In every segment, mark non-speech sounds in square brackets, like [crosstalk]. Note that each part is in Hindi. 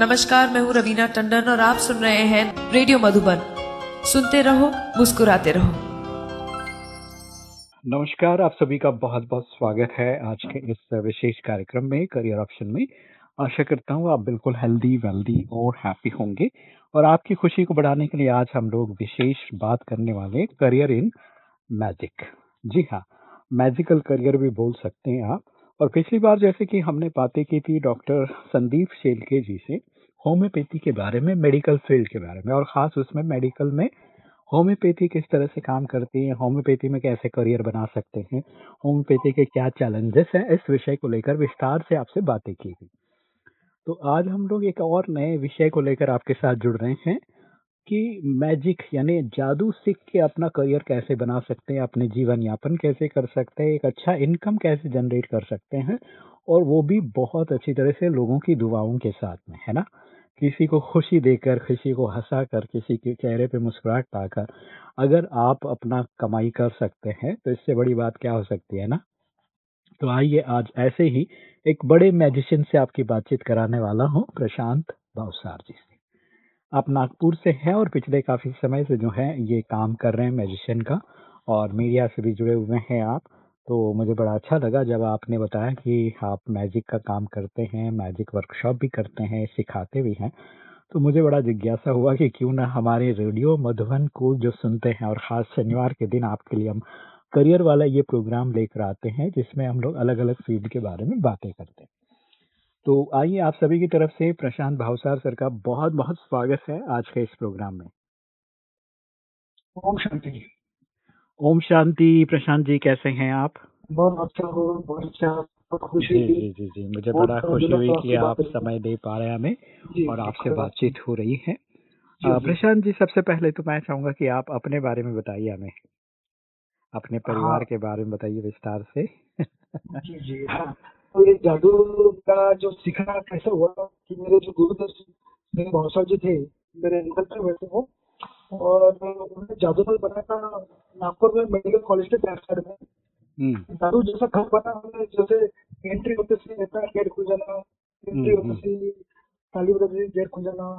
नमस्कार, मैं हूँ रवीना टंडन और आप सुन रहे हैं रेडियो मधुबन। सुनते रहो, मुस्कुराते रहो। नमस्कार, आप सभी का बहुत बहुत स्वागत है आज के इस विशेष कार्यक्रम में, करियर ऑप्शन में। आशा करता हूँ आप बिल्कुल हेल्दी वेल्दी और हैप्पी होंगे। और आपकी खुशी को बढ़ाने के लिए आज हम लोग विशेष बात करने वाले करियर इन मैजिक जी हाँ मैजिकल करियर भी बोल सकते हैं आप। और पिछली बार जैसे कि हमने बातें की थी डॉक्टर संदीप शेलके जी से, होम्योपैथी के बारे में, मेडिकल फ़ील्ड के बारे में, और ख़ास उसमें मेडिकल में होम्योपैथी किस तरह से काम करती है, होम्योपैथी में कैसे करियर बना सकते हैं, होम्योपैथी के क्या चैलेंजेस हैं, इस विषय को लेकर विस्तार से आपसे बातें की थी। तो आज हम लोग एक और नए विषय को लेकर आपके साथ जुड़ रहे हैं कि मैजिक यानी जादू सीख के अपना करियर कैसे बना सकते हैं, अपने जीवन यापन कैसे कर सकते हैं, एक अच्छा इनकम कैसे जनरेट कर सकते हैं और वो भी बहुत अच्छी तरह से लोगों की दुआओं के साथ में, है ना? किसी को खुशी देकर, किसी को हंसा कर किसी के चेहरे पे मुस्कुराहट पाकर अगर आप अपना कमाई कर सकते हैं तो इससे बड़ी बात क्या हो सकती है ना? तो आइए आज ऐसे ही एक बड़े मैजिशियन से आपकी बातचीत कराने वाला हूँ, प्रशांत भावसार जी। से आप नागपुर से हैं और पिछले काफ़ी समय से जो है, ये काम कर रहे हैं मैजिशियन का और मीडिया से भी जुड़े हुए हैं आप। तो मुझे बड़ा अच्छा लगा जब आपने बताया कि आप मैजिक का काम करते हैं मैजिक वर्कशॉप भी करते हैं, सिखाते भी हैं। तो मुझे बड़ा जिज्ञासा हुआ कि क्यों ना हमारे रेडियो मधुबन को जो सुनते हैं और ख़ास शनिवार के दिन आपके लिए हम करियर वाला ये प्रोग्राम लेकर आते हैं, जिसमें हम लोग अलग अलग फ़ील्ड के बारे में बातें करते हैं। तो आइए आप सभी की तरफ़ से प्रशांत भावसार सर का बहुत बहुत स्वागत है आज के इस प्रोग्राम में। ओम शांति ओम शांति। प्रशांत जी कैसे हैं आप? बहुत अच्छा हो बहुत अच्छा बहुत खुशी जी जी जी जी मुझे बड़ा खुशी हुई कि आप समय दे पा रहे हैं हमें और आपसे बातचीत हो रही है। प्रशांत जी सबसे पहले तो मैं चाहूँगा कि आप अपने बारे में बताइए हमें। अपने परिवार हाँ। के बारे में बताइए विस्तार से। जी जी हाँ। तो ये जादू का जो सीखना कैसे हुआ कि मेरे जो गुरुदेव मेरे भाषा जी थे मेरे अंकल थे वैसे वो और उन्होंने जादू में बनाया था नागपुर में मेडिकल कॉलेज के बैक साइड में। हम्म। जादू जैसा घर बना हमने जैसे एंट्री होते से रहता गेट खुल जाना एंट्री हम्म, होते से ताली बजाते से गेट खुल जाना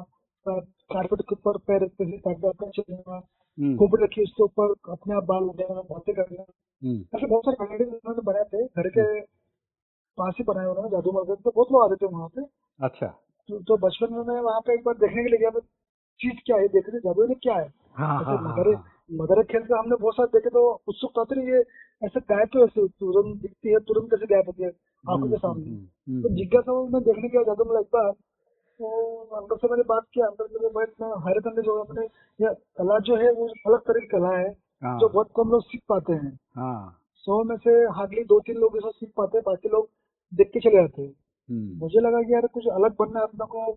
कारपेट के ऊपर पैर रखते से ताकि आपका चल जाना हम्म। रखी उसके ऊपर अपने आप बाल उठ जाना बातें करना। हम्म। ऐसे बहुत सारे कॉमेडी उन्होंने बनाए थे घर के पास ही बनाए उन्होंने जादू मर्ग तो बहुत लोग आते थे वहाँ पे। अच्छा। तो, तो बचपन में मैं वहाँ पे एक बार देखने के लिए गया चीज़ क्या है देख रहे जादू ने क्या है? हाँ ऐसे हाँ हाँ मदर हाँ। मदर खेल के हमने बहुत सारे देखे तो उत्सुकता होती रही ये ऐसे गायब तो ऐसे तुरंत दिखती है तुरंत कैसे गायब होती है आँखों के सामने हम्म, हम्म, तो हम्म, जिज्ञासा में देखने गया जादू मतलब एक बार तो अंकल से मैंने बात किया अंकल मेरे बहुत मैं हैरत अंदर जो अपने ये कला जो है वो अलग तरह की कला है जो बहुत कम लोग सीख पाते हैं। सौ में से हार्डली दो तीन लोग सीख पाते हैं बाकी लोग देख के चले जाते हैं। हम्म, मुझे लगा कि यार कुछ अलग बनना है अपने को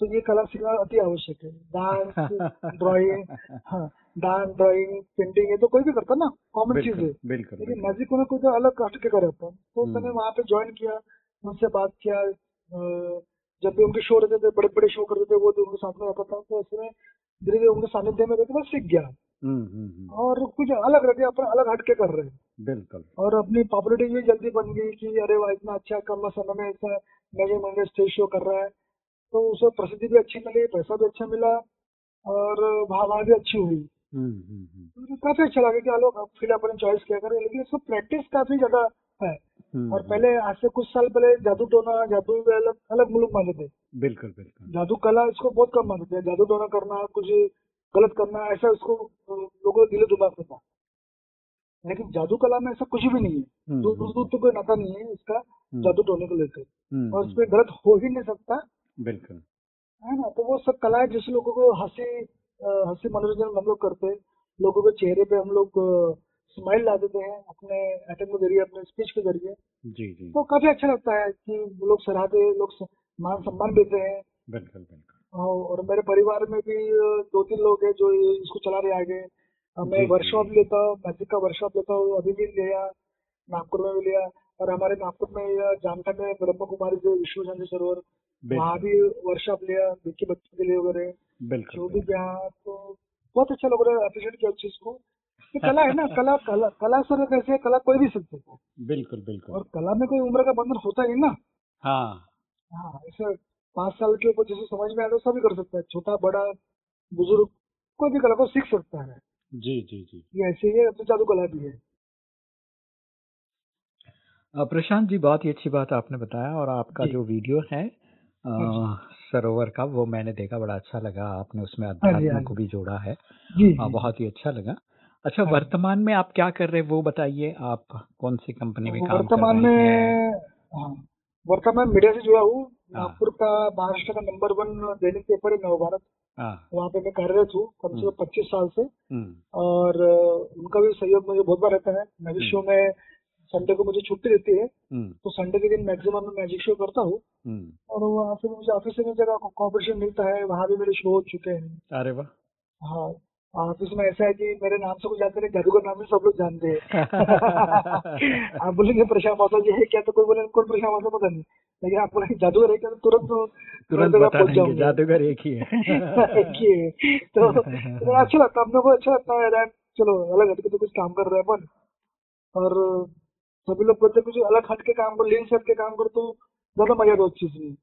तो ये कला सीखना अति आवश्यक है। डांस [laughs] ड्राइंग हाँ डांस ड्राइंग पेंटिंग ये तो कोई भी करता ना कॉमन चीज़ है। बिल्कुल लेकिन मैजिक में कोई तो अलग हटके करे अपन तो हम्म। मैंने वहाँ पे ज्वाइन किया उनसे बात किया जब भी उनके शो रहते थे बड़े बड़े शो करते थे वो उनके साथ में रहता था तो ऐसे में धीरे धीरे उनके सानिध्य में रहते मैं सीख गया। और कुछ अलग रहते अपन अलग हटके कर रहे हैं। बिल्कुल। और अपनी पॉपुलरिटी भी जल्दी बन गई कि अरे वाह इतना अच्छा कम समय में ऐसा महँगे महँगे स्टेज शो कर रहा है। तो उसे प्रसिद्धि भी अच्छी मिली पैसा भी अच्छा मिला और भावना भी अच्छी हुई। हम्म, हम्म, हम्म, तो काफ़ी अच्छा लगा कि हाँ लोग फिर अपने चॉइस किया करें लेकिन इसको प्रैक्टिस काफ़ी ज़्यादा है। हम्म, और पहले आज से कुछ साल पहले जादू टोना जादू अलग अलग मुल्क मानते थे। बिल्कुल बिल्कुल। जादू कला इसको बहुत कम मानते थे। जादू टोना करना कुछ गलत करना ऐसा उसको लोगों के दिलो दिमाग में था। लेकिन जादू कला में ऐसा कुछ भी नहीं है। हम्म, दूर दूर तो कोई नाता नहीं है इसका हम्म, जादू टोने को लेकर। हम्म, और उसमें गलत हो ही नहीं सकता। बिल्कुल। है ना? तो वो सब कला है जिस लोगों को हँसी हँसी मनोरंजन हम लोग करते हैं लोगों के चेहरे पे हम लोग स्माइल ला देते हैं अपने एटम के ज़रिए अपने स्पीच के ज़रिए। जी जी। तो काफ़ी अच्छा लगता है कि लोग सराहते हैं लोग मान सम्मान देते हैं। बिल्कुल बिल्कुल। और मेरे परिवार में भी दो तीन लोग हैं जो ये- इसको चला रहे आगे। अ, मैं जी, वर्कशॉप लेता हूँ मैजिक का वर्कशॉप लेता हूँ अभी भी लिया नागपुर में भी लिया और हमारे नागपुर में ये जामठा में ब्रह्म कुमारी जो विश्व शांति सरोवर वहाँ बिल्कुल। भी वर्कशॉप लिया विक्की बच्चों के लिए वगैरह। जो बिल्कुल। भी गया तो बहुत अच्छा लोगों ने अप्रिशिएट किया उस चीज़ को। कला है ना [laughs] कला कला कला सर कैसे है, कला कोई भी सीख सकता है। बिल्कुल बिल्कुल। और कला में कोई उम्र का बंधन होता ही नहीं ना। हाँ। हाँ ऐसे पाँच साल के ऊपर जिसे समझ में आए तो सभी कर सकता है। छोटा बड़ा बुज़ुर्ग कोई भी कला को सीख सकता है। जी जी जी। ये ऐसे ही है अपनी जादू कला भी है। प्रशांत जी बहुत ही अच्छी बात आपने बताया और आपका जो। वीडियो है हाँ सरोवर का वो मैंने देखा बड़ा अच्छा लगा। आपने उसमें हाँ हाँ अध्यात्म को भी जोड़ा है। जी जी बहुत ही अच्छा लगा। अच्छा हाँ वर्तमान में आप क्या कर रहे हैं वो बताइए। आप कौन सी कंपनी में काम कर वर्तमान रहे हैं वर्तमान में हाँ? वर्तमान मीडिया से जुड़ा हूँ हाँ। नागपुर का महाराष्ट्र का नंबर वन दैनिक पेपर है नवभारत हाँ। वहाँ पे मैं कार्यरत हूँ कम से हम्म। कम पच्चीस साल से। हम्म, और उनका भी सहयोग मुझे बहुत बार रहता है। मैजिक हम्म। शो में संडे को मुझे छुट्टी रहती है। हम्म, तो संडे के दिन मैक्सिमम मैं मैजिक शो करता हूँ। हम्म। और वहाँ से मुझे ऑफ़िस में जगह कॉपरेशन मिलता है। वहाँ भी मेरे शो हो चुके हैं। अरे वाह। हाँ। ऑफ़िस में ऐसा है कि मेरे नाम से कुछ जानते नहीं जादूगर नाम से सब लोग जानते हैं। [laughs] आप बोलेंगे प्रशांत माता जी है क्या तो कोई बोले कौन प्रशांत माता पता नहीं। लेकिन आप बोलेंगे जादूगर है क्या तो तुरंत तुरंत बता पहुँच जाऊँगे। जादूगर एक ही है। [laughs] एक ही है। तो तो अच्छा लगता है अपने को अच्छा लगता है यार। चलो अलग हटके तो कुछ काम कर रहे हैं अपन। और सभी लोग बोलते कुछ अलग हटके काम करो लिंक हट के काम करो तो ज़्यादा मज़ा है उस चीज़ में।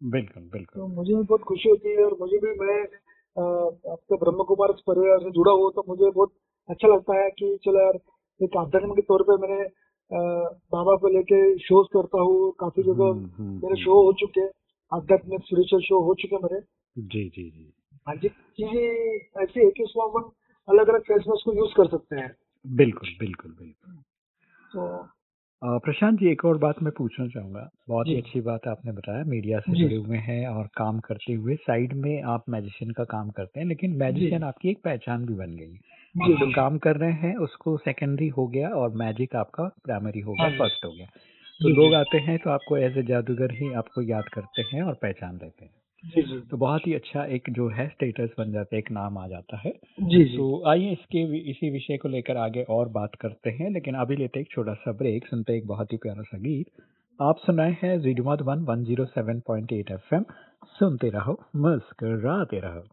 बिल्कुल बिल्कुल। तो मुझे भी बहुत खुशी होती है और मुझे भी मैं आपके ब्रह्म कुमार परिवार से जुड़ा हूँ तो मुझे बहुत अच्छा लगता है कि चलो यार एक आध्यात्म के तौर पे मैंने बाबा को लेके शोज़ करता हूँ काफ़ी जगह हम्म, हम्म, मेरे हम्म। शो हो चुके आध्यात्मिक स्पिरिचुअल शो हो चुके हैं मेरे। जी जी जी। हाँ जी चीज़ें ऐसी है कि उसमें अपन अलग अलग फेस में उसको यूज़ कर सकते हैं। बिल्कुल बिल्कुल बिल्कुल। तो अ, प्रशांत जी एक और बात मैं पूछना चाहूँगा। बहुत ही अच्छी बात आपने बताया। मीडिया से जी। जुड़े हुए हैं और काम करते हुए साइड में आप मैजिशियन का काम करते हैं लेकिन मैजिशियन आपकी एक पहचान भी बन गई। जी आप जो जी। काम कर रहे हैं उसको सेकेंडरी हो गया और मैजिक आपका प्राइमरी हो गया हाँ। जी। फ़र्स्ट हो गया। तो जी, लोग जी। आते हैं तो आपको एज ए जादूगर ही आपको याद करते हैं और पहचान लेते हैं। जी जी तो बहुत ही अच्छा एक जो है स्टेटस बन जाता है एक नाम आ जाता है। जी जी। तो आइए इसके इसी विषय को लेकर आगे और बात करते हैं लेकिन अभी लेते एक छोटा सा ब्रेक सुनते हैं एक बहुत ही प्यारा सा गीत। आप सुनाए हैं रेडियो मधुबन 107.8 एफएम सुनते रहो मुस्कराते रहो।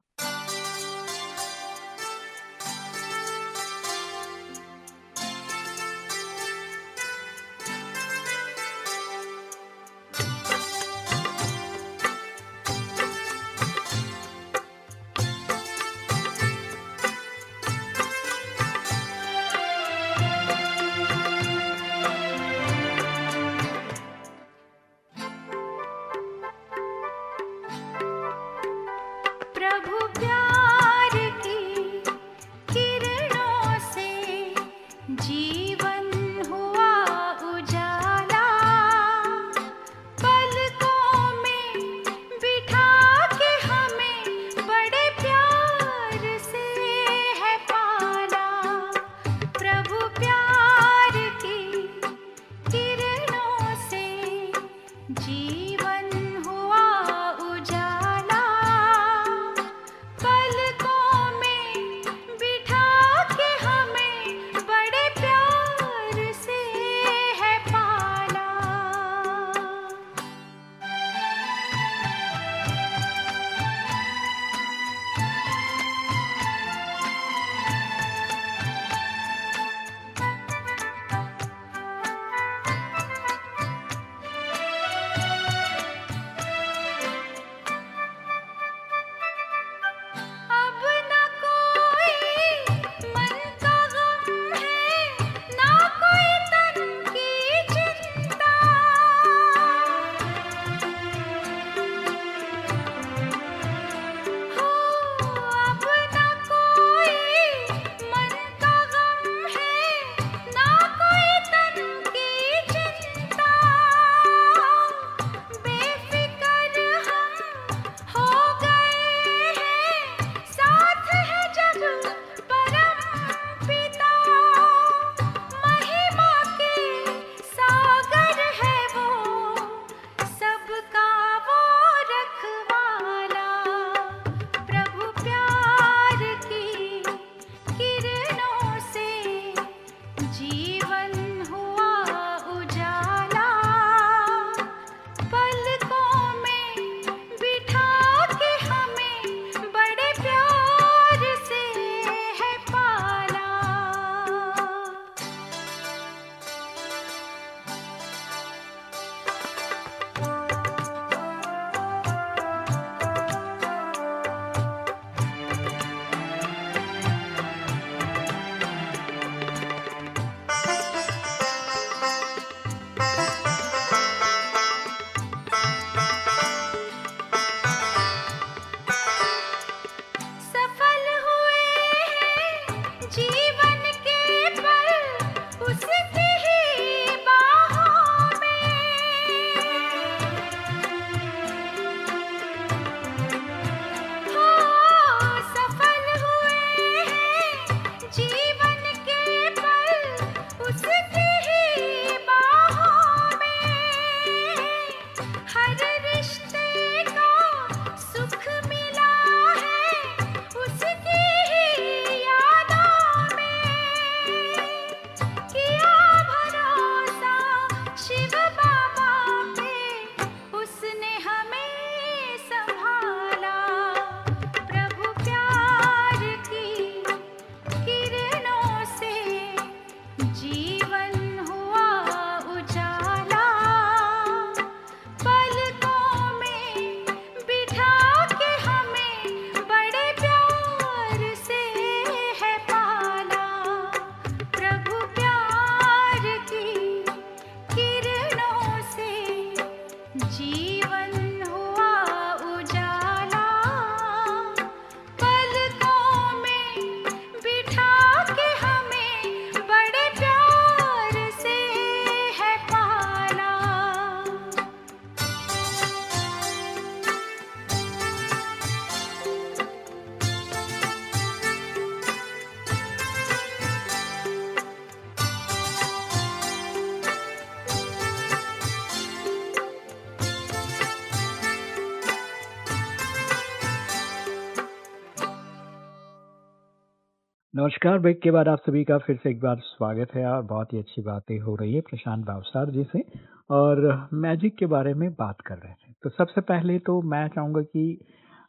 नमस्कार ब्रेक के बाद आप सभी का फिर से एक बार स्वागत है। और बहुत ही अच्छी बातें हो रही है प्रशांत भावसार जी से और मैजिक के बारे में बात कर रहे थे तो सबसे पहले तो मैं चाहूँगा कि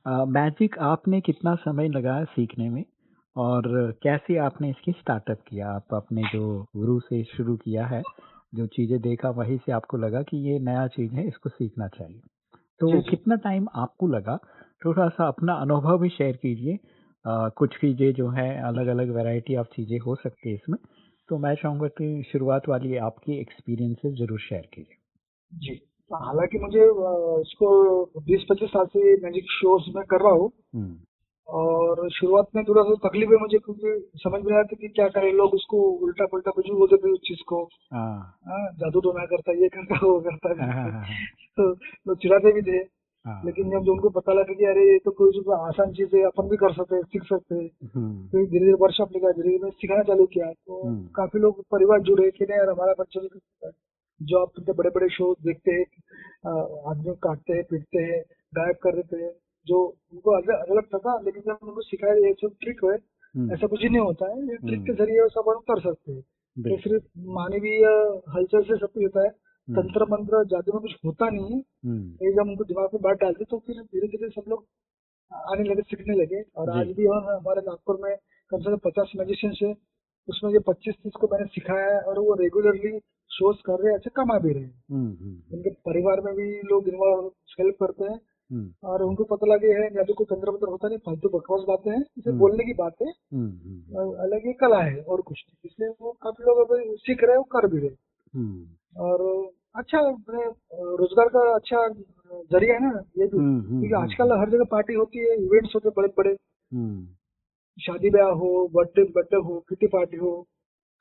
अ, मैजिक आपने कितना समय लगाया सीखने में और कैसे आपने इसकी स्टार्टअप किया? आप अपने जो गुरु से शुरू किया है जो चीज़ें देखा वहीं से आपको लगा कि ये नया चीज़ है इसको सीखना चाहिए। तो। कितना टाइम आपको लगा? थोड़ा सा अपना अनुभव भी शेयर कीजिए अ, कुछ चीज़ें जो है अलग अलग वैरायटी ऑफ़ चीज़ें हो सकती है इसमें। तो मैं चाहूँगा कि शुरुआत वाली आपकी एक्सपीरियंसेस ज़रूर शेयर कीजिए। जी तो हालाँकि मुझे इसको बीस पच्चीस साल से मैजिक शोज़ में कर रहा हूँ। हम्म, और शुरुआत में थोड़ा सा तकलीफ़ है मुझे क्योंकि समझ में आया था कि क्या करें लोग उसको उल्टा पुल्टा कुछ भी बोलते थे उस चीज़ को। हाँ। हाँ, जादू तो मैं करता ये करता वो करता [laughs] [laughs] तो लोग चिढ़ाते भी थे। लेकिन जब उनको पता लगा कि अरे ये तो कोई चीज़ आसान चीज़ है अपन भी कर सकते हैं सीख सकते हैं। हम्म, फिर धीरे धीरे वर्कशॉप निकाला धीरे धीरे सिखाना चालू किया। तो हम्म। काफ़ी लोग परिवार जुड़े कि नहीं यार हमारा बच्चा भी कर सकता है जो आप इतने बड़े बड़े शो देखते हैं आदमी काटते हैं पीटते हैं गायब कर देते हैं। जो उनको अलग अलग था था लेकिन जब उनको सिखाया ये सब ट्रिक है हम्म, ऐसा कुछ ही नहीं होता है। ट्रिक के। ज़रिए सब हम कर सकते हैं। तो सिर्फ़ मानवीय हलचल से सब कुछ होता है। तंत्र मंत्र जादू में कुछ होता नहीं है। हम्म, ये जब उनको दिमाग में बात डालते तो फिर धीरे धीरे सब लोग आने लगे सीखने लगे। और आज भी हम हमारे नागपुर में कम से कम पचास मैजिशियंस है। उसमें ये पच्चीस तीस को मैंने सिखाया है और वो रेगुलरली शोज़ कर रहे हैं अच्छे कमा भी रहे हैं। हम्म, हम्म, उनके परिवार में भी लोग इन्वॉल्व हेल्प करते हैं। हम्म, और उनको पता लगे है जादू को तंत्र मंत्र होता नहीं फालतू बकवास बातें हैं इसे हम्म। बोलने की बात। है हम्म, हम्म, अलग ये कला है और कुछ नहीं। इसलिए वो काफ़ी लोग अभी सीख रहे हैं वो कर भी रहे हैं। हम्म, और अच्छा रोज़गार का अच्छा ज़रिया है ना ये भी। हम्म, हम्म, क्योंकि हम्म, आजकल हर जगह पार्टी होती है इवेंट्स होते बड़े बड़े। शादी ब्याह हो बर्थडे बर्थडे हो किटी पार्टी हो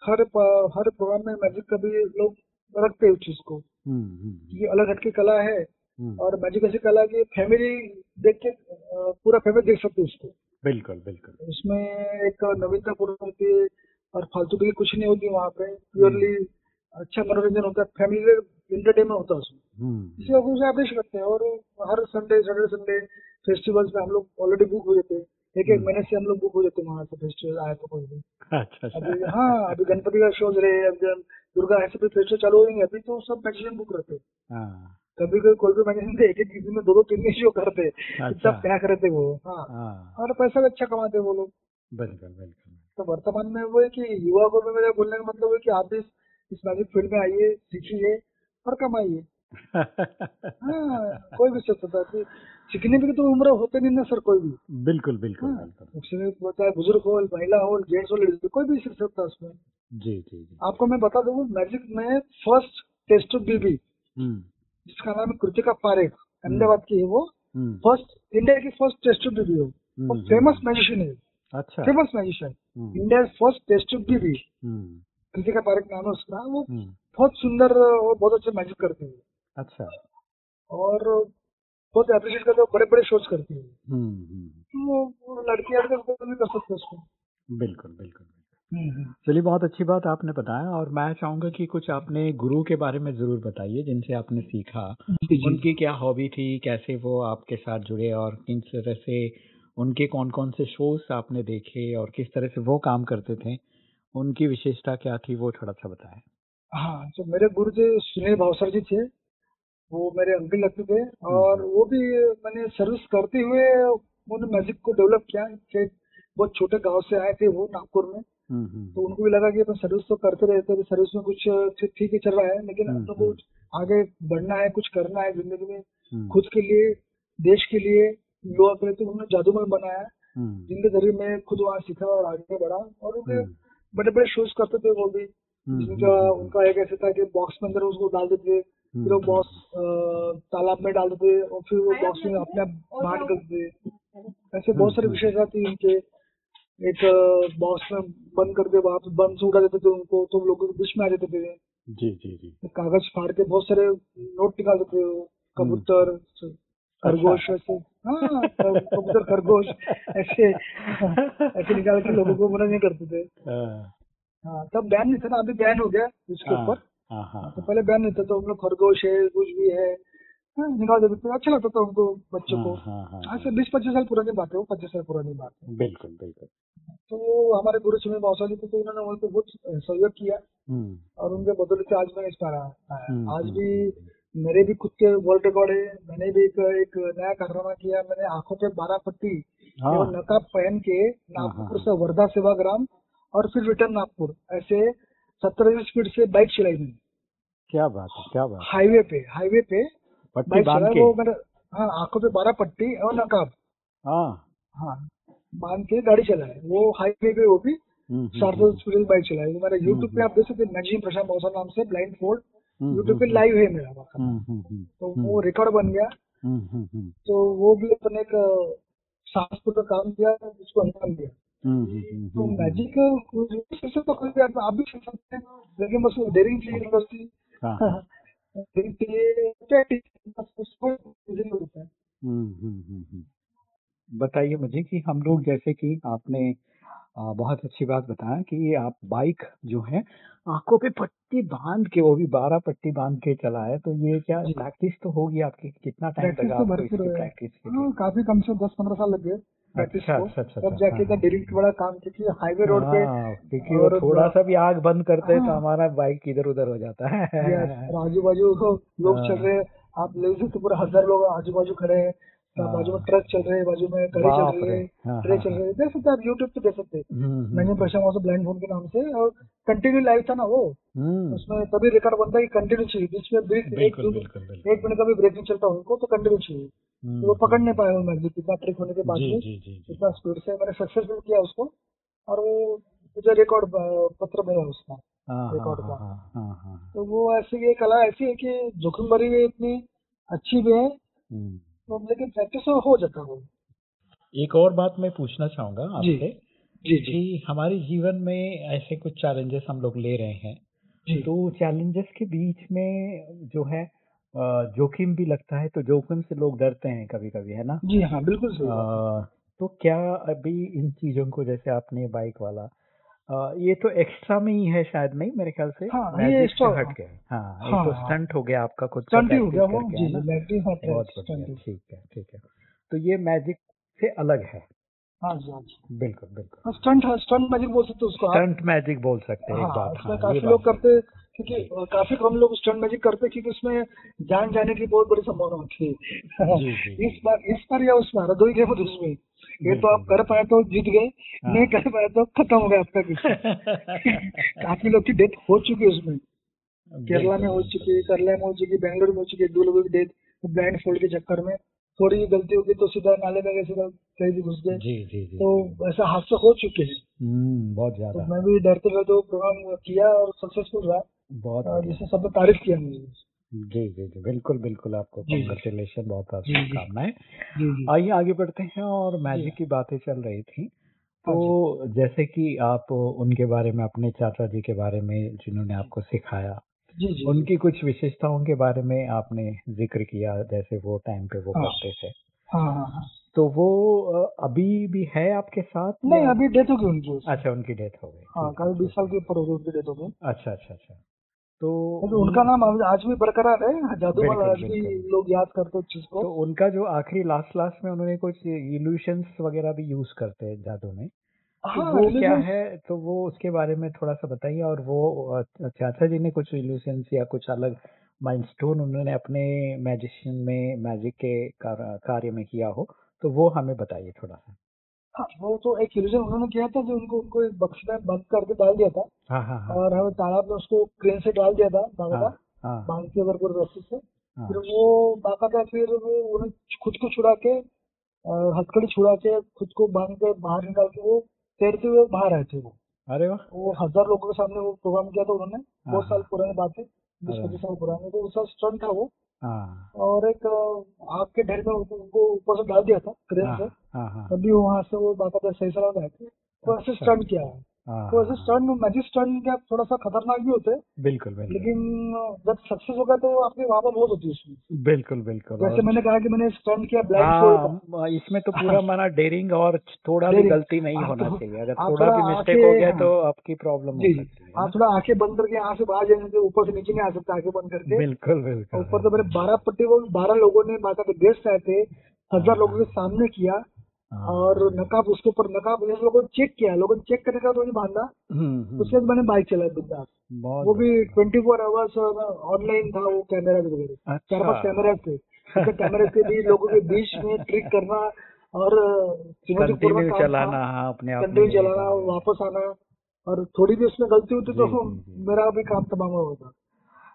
हर प- हर प्रोग्राम में मैजिक का भी लोग रखते हैं उस चीज़ को। हम्म, अलग हटके कला है और मैजिक ऐसी कला की फैमिली देख के पूरा फैमिली देख सकते उसको। बिल्कुल बिल्कुल। उसमें एक नवीनता पूर्ण होती है और फालतू की कुछ नहीं होती वहाँ पे। प्योरली अच्छा मनोरंजन होता है फैमिली इंटरटेनमेंट होता है उसमें। हम्म, इसी वजह से आप देख सकते हैं और हर संडे सैटरडे संडे फेस्टिवल्स में हम लोग ऑलरेडी बुक हो जाते हैं। एक एक हम्म। महीने से हम लोग बुक हो जाते हैं वहाँ से फेस्टिवल आया तो कोई भी अच्छा अच्छा। हाँ अभी गणपति का शो रहे हैं अभी दुर्गा ऐसे भी फेस्टिवल चालू हो जाएँगे अभी तो सब मैगजीन बुक रहते हैं। हाँ। कभी कभी कोई भी मैगजीन एक एक दिन में दो दो तीन शो करते इतना अच्छा। पैक रहते वो हाँ। हाँ। और पैसा भी अच्छा कमाते वो लोग। बिल्कुल बिल्कुल। तो वर्तमान में वो है कि युवा को भी मेरा बोलने का मतलब है कि आप भी इस, इस मैजिक फ़ील्ड में आइए सीखिए और कमाइए। [laughs] हाँ कोई भी सोच सकता है सीखने की तो उम्र होते नहीं ना सर कोई भी। बिल्कुल बिल्कुल हाँ, चाहे बुज़ुर्ग हो महिला हो जेंट्स हो लेडीज़ कोई भी सीख सकता है उसमें। जी जी जी। आपको मैं बता दूँ मैजिक में फ़र्स्ट टेस्ट ऑफ़ बीबी हम्म। जिसका नाम है कृतिका पारेख अहमदाबाद की है वो। हम्म। फ़र्स्ट इंडिया की फ़र्स्ट टेस्ट ऑफ़ बीबी हो वो। हम्म, फ़ेमस मैजिशियन है। अच्छा। Famous magician. Hmm, India first test of बीबी हम्म, कृतिका पारेख नाम है उसका वो हम्म, बहुत सुंदर और बहुत अच्छे मैजिक करती है। अच्छा। और बहुत अप्रिशिएट करते बड़े बड़े शोज़ करती है। हम्म हम्म, तो लड़की लड़के कर सकते हैं उसको। बिल्कुल बिल्कुल चलिए बहुत अच्छी बात आपने बताया और मैं चाहूँगा कि कुछ आपने गुरु के बारे में ज़रूर बताइए जिनसे आपने सीखा। उनकी क्या हॉबी थी कैसे वो आपके साथ जुड़े और किस तरह से उनके कौन कौन से शोज़ आपने देखे और किस तरह से वो काम करते थे? उनकी विशेषता क्या थी वो थोड़ा सा बताएँ। हाँ तो मेरे गुरु जी सुनील भावसर जी थे वो मेरे अंकल लगते थे और वो भी मैंने सर्विस करते हुए उन्होंने मैजिक को डेवलप किया बहुत छोटे गाँव से आए थे वो नागपुर में। हम्म, हम्म, तो उनको भी लगा कि अपन सर्विस तो करते रहते हैं सर्विस में कुछ ठीक- ठीक ही चल रहा है लेकिन हम्म, हम लोग को आगे बढ़ना है कुछ करना है ज़िंदगी में हम्म, खुद के लिए देश के लिए युवा के लिए तो उन्होंने जादूमल बनाया। हम्म, जिनके ज़रिए मैं खुद वहाँ सीखा और आगे बढ़ा और उनके हम्म, बड़े बड़े शोज़ करते थे वो भी। हम्म, जिनका हम्म, उनका एक ऐसे था कि बॉक्स में अंदर उसको डाल देते थे हम्म, फिर वो बॉक्स तालाब में डाल देते और फिर वो बॉक्स में अपने आप बाहर निकल देते ऐसे बहुत सारे हम्म, विशेषता थी इनके। एक बॉक्स में बंद करके वहाँ पे बंद से उड़ा देते थे उनको तो लोगों के बीच में आ जाते थे। जी जी जी। कागज़ फाड़ के बहुत सारे नोट निकाल देते थे कबूतर खरगोश ऐसे। हाँ कबूतर खरगोश ऐसे ऐसे निकाल के लोगों को मना नहीं करते थे। हाँ, हाँ तब बैन नहीं था ना अभी बैन हो गया इसके हाँ, ऊपर। हाँ हाँ तो पहले बैन नहीं था तो हम लोग खरगोश है कुछ भी है निकाल देते थे। अच्छा लगता था उनको बच्चों को। हाँ हाँ हाँ आज से बीस पच्चीस साल पुरानी बात है वो पच्चीस साल पुरानी बात है। बिल्कुल बिल्कुल। तो हमारे गुरु सुनील भावसा जी थे तो उन्होंने पे बहुत सहयोग किया हम्म, और उनके बदौलत से आज मैं इस पर आया। हम्म, आज हम्म, भी मेरे भी खुद के वर्ल्ड रिकॉर्ड है। मैंने भी एक एक नया कारनामा किया। मैंने आँखों पे बारह पट्टी हाँ। और नकाब पहन के नागपुर हाँ। से वर्धा सेवाग्राम और फिर रिटर्न नागपुर। ऐसे सत्रह स्पीड से बाइक चलाई मैंने। क्या बात है क्या बात हाईवे पे हाईवे पे पट्टी बाइक चलाई वो मेरे हाँ आँखों पे बारह पट्टी और नकाब। हाँ। हाँ बाँध के गाड़ी चलाए वो हाईवे पे वो भी हम्म, चार हम्म, सौ स्पीड बाइक चलाई वो मेरा यूट्यूब पे आप देख सकते हैं नजीम प्रशांत मौसा नाम से ब्लाइंड फोल्ड हम्म, यूट्यूब पे हम्म, लाइव है मेरा वहाँ हम्म, हम्म, हम्म, तो हम्म, वो रिकॉर्ड बन गया। हम्म, हम्म, हम्म, तो वो भी अपने एक साहसपूर्ण काम किया उसको अंजाम दिया। हम्म, हम्म, हम्म, तो हम्म, मैजिक तो कोई भी आप भी सीख सकते हैं। लेकिन बस डेयरिंग चाहिए यूनिवर्सिटी हाँ। हाँ [laughs] चाहिए उसको होता है। हम्म, हम्म, हम्म, हम्म। बताइए मुझे कि हम लोग जैसे कि आपने आ, बहुत अच्छी बात बताया कि आप बाइक जो है आँखों पे पट्टी बाँध के वो भी बारह पट्टी बाँध के चला है तो ये क्या प्रैक्टिस तो होगी आपकी? कितना टाइम लगा तो आपको इसकी प्रैक्टिस हाँ, काफ़ी कम से दस पंद्रह साल लग गए अच्छा अच्छा अच्छा तब जाके हाँ, का बड़ा काम क्योंकि हाईवे रोड पे हाँ, क्योंकि वो थोड़ा सा भी आग बंद करते हैं तो। हमारा बाइक इधर उधर हो जाता है। आजू बाजू लोग। चल रहे हैं आप ले सकते पूरा हज़ार लोग आजू बाजू खड़े हाँ। बाजू में ट्रक चल रहे हैं बाजू में गाड़ी चल रही है हाँ, ट्रे हाँ, चल रहे हैं। देख सकते आप यूट्यूब पे देख सकते हैं। हम्म, हम्म, मैंने प्रशांत वहाँ से ब्लाइंड फ़ोन के नाम से और कंटिन्यू लाइव था ना वो। हम्म, उसमें तभी रिकॉर्ड बनता है कंटिन्यू चाहिए बीच में ब्रेक एक मिनट का भी ब्रेक नहीं चलता उनको तो कंटिन्यू चाहिए। तो वो पकड़ नहीं पाया मैजिक इतना ट्रिक होने के बाद इतना स्पीड से मैंने सक्सेसफुल किया उसको और वो मुझे रिकॉर्ड पत्र मिला उसका हाँ हाँ रिकॉर्ड हाँ का। हाँ हाँ हाँ तो वो ऐसी ये कला ऐसी है कि जोखिम भरी भी है इतनी अच्छी भी है। तो लेकिन प्रैक्टिस तो हो जाता है। वो एक और बात मैं पूछना चाहूँगा जी। आपसे जी कि हमारे जीवन में ऐसे कुछ चैलेंजेस हम लोग ले रहे हैं। जी। तो चैलेंजेस के बीच में जो है अ, जोखिम भी लगता है तो जोखिम से लोग डरते हैं कभी कभी है ना? जी हाँ बिल्कुल सही बात अ, तो क्या अभी इन चीज़ों को जैसे आपने बाइक वाला ये तो एक्स्ट्रा में ही है शायद नहीं? मेरे ख्याल से हाँ, ये मैजिक extra- हट गया हाँ हाँ, तो हाँ। स्टंट हो गया आपका खुद स्टंट हो गया वो जी मैजिक हाँ बहुत स्टंट बढ़िया ही। ठीक है ठीक है। तो ये मैजिक से अलग है। हाँ जी हाँ जी। बिल्कुल बिल्कुल। स्टंट स्टंट मैजिक बोल सकते उसको स्टंट मैजिक बोल सकते हैं एक हाँ बात हाँ काफ़ी लोग करते क्योंकि काफ़ी कम लोग स्टंट मैजिक करते हैं, क्योंकि उसमें जान जाने की बहुत बड़ी संभावना होती है। जी, जी, [laughs] जी। इस बार इस बार या उस बार दो ही गेम उसमें। ये तो आप कर पाए तो जीत गए हाँ। नहीं कर पाए तो खत्म हो गया आपका [laughs] काफ़ी लोग की डेथ हो चुकी है उसमें। केरला में हो चुकी है केरला में हो चुकी है बेंगलुरु में हो चुकी है दो लोगों की डेथ ब्लाइंड फोल्ड के चक्कर में। थोड़ी गलती होगी तो सीधा नाले में गए सीधा कहीं भी घुस गए। तो ऐसा हादसा हो चुके हैं। हम्म बहुत तो ज़्यादा मैं भी डरते हुए तो प्रोग्राम किया और सक्सेसफुल रहा। बहुत जिसने सबने तारीफ़ किया मुझे जी जी जी बिल्कुल बिल्कुल आपको जी, जी। कॉन्ग्रेचुलेशन बहुत बहुत जी, जी। शुभकामनाएँ। जी जी। आइए आगे बढ़ते हैं और मैजिक की बातें चल रही थी। तो जैसे कि आप उनके बारे में अपने चाचा जी के बारे में जिन्होंने आपको सिखाया जी जी उनकी कुछ विशेषताओं के बारे में आपने ज़िक्र किया जैसे वो टाइम पे वो हाँ। करते थे। हाँ हाँ हाँ। तो वो अ, अभी भी है आपके साथ नहीं या- अभी डेथ हो गई उनकी। अच्छा उनकी डेथ हो गई। हाँ ठीक कल बीस ठीक साल के ऊपर हो गई उनकी डेथ हो गई। अच्छा अच्छा अच्छा। तो उनका नाम आज भी बरकरार है। बिल्कुल, आज भी लोग याद करते हैं उस चीज़ को। तो उनका जो आखिरी लास्ट लास्ट में उन्होंने कुछ इल्यूशंस वगैरह भी यूज़ करते हैं जादू में। तो हाँ वो क्या है तो वो उसके बारे में थोड़ा सा बताइए और वो चाचा जी ने कुछ इल्यूशंस या कुछ अलग माइलस्टोन उन्होंने अपने मैजिशियन में मैजिक के कार्य में किया हो तो वो हमें बताइए थोड़ा सा। हाँ वो तो एक इल्यूजन उन्होंने किया था जो उनको उनको एक बक्स में बंद करके डाल दिया था। हाँ हाँ हाँ। और हमें तालाब में उसको क्रेन से डाल दिया था बाबा हाँ बाँध के ऊपर पूरे रस्सी से। फिर वो बाकायदा फिर वो उन्हें खुद को छुड़ा के हथकड़ी छुड़ा के खुद को बाँध के बाहर निकाल के वो तैरते हुए बाहर आए थे वो। अरे वाह। वो हज़ार लोगों के सामने वो प्रोग्राम किया था उन्होंने। बहुत। साल पुराने बात है बीस पच्चीस साल पुराने। तो उसका स्टंट था वो। हाँ। और एक आग के ढेर में उनको ऊपर से डाल दिया था क्रेन हाँ से। हाँ हाँ। तभी वहाँ से वो बाकायदा सही सलामत आए थे। तो ऐसे अच्छा। स्टंट किया है हाँ। तो ऐसे हाँ, स्टंट मैजिक स्टंट क्या थोड़ा सा खतरनाक भी होते हैं बिल्कुल बिल्कुल। लेकिन जब सक्सेस होगा तो आपकी वहाँ पर बहुत होती है उसमें। बिल्कुल बिल्कुल। जैसे मैंने कहा कि मैंने स्टंट किया ब्लैक हाँ इसमें तो [laughs] पूरा माना डेयरिंग और थोड़ा भी गलती नहीं होना तो- चाहिए। अगर थोड़ा भी मिस्टेक हो गया हाँ। तो आपकी प्रॉब्लम हो सकती है है आप थोड़ा आँखें बंद करके यहाँ से बाहर जाने से ऊपर से नीचे नहीं आ सकते आँखें बंद करके। बिल्कुल बिल्कुल ऊपर तो मेरे बारह पट्टी को बारह लोगों ने बाका के गेस्ट आए थे हज़ार लोगों के सामने किया। हाँ, और नकाब उसके ऊपर नकाब लोगों ने चेक किया। लोगों ने चेक करने का तो नहीं बांधा। हम्म, हम्म, उसके बाद मैंने बाइक चलाई बिंदास। वो भी ट्वेंटी फोर आवर्स ऑनलाइन था वो कैमरा वगैरह चार पाँच कैमरा थे। कैमरे से भी लोगों के बीच में ट्रिक करना और कंटिन्यू चलाना हाँ अपने आप कंटिन्यू चलाना वापस आना। और थोड़ी भी उसमें गलती होती तो। मेरा भी काम तमाम होता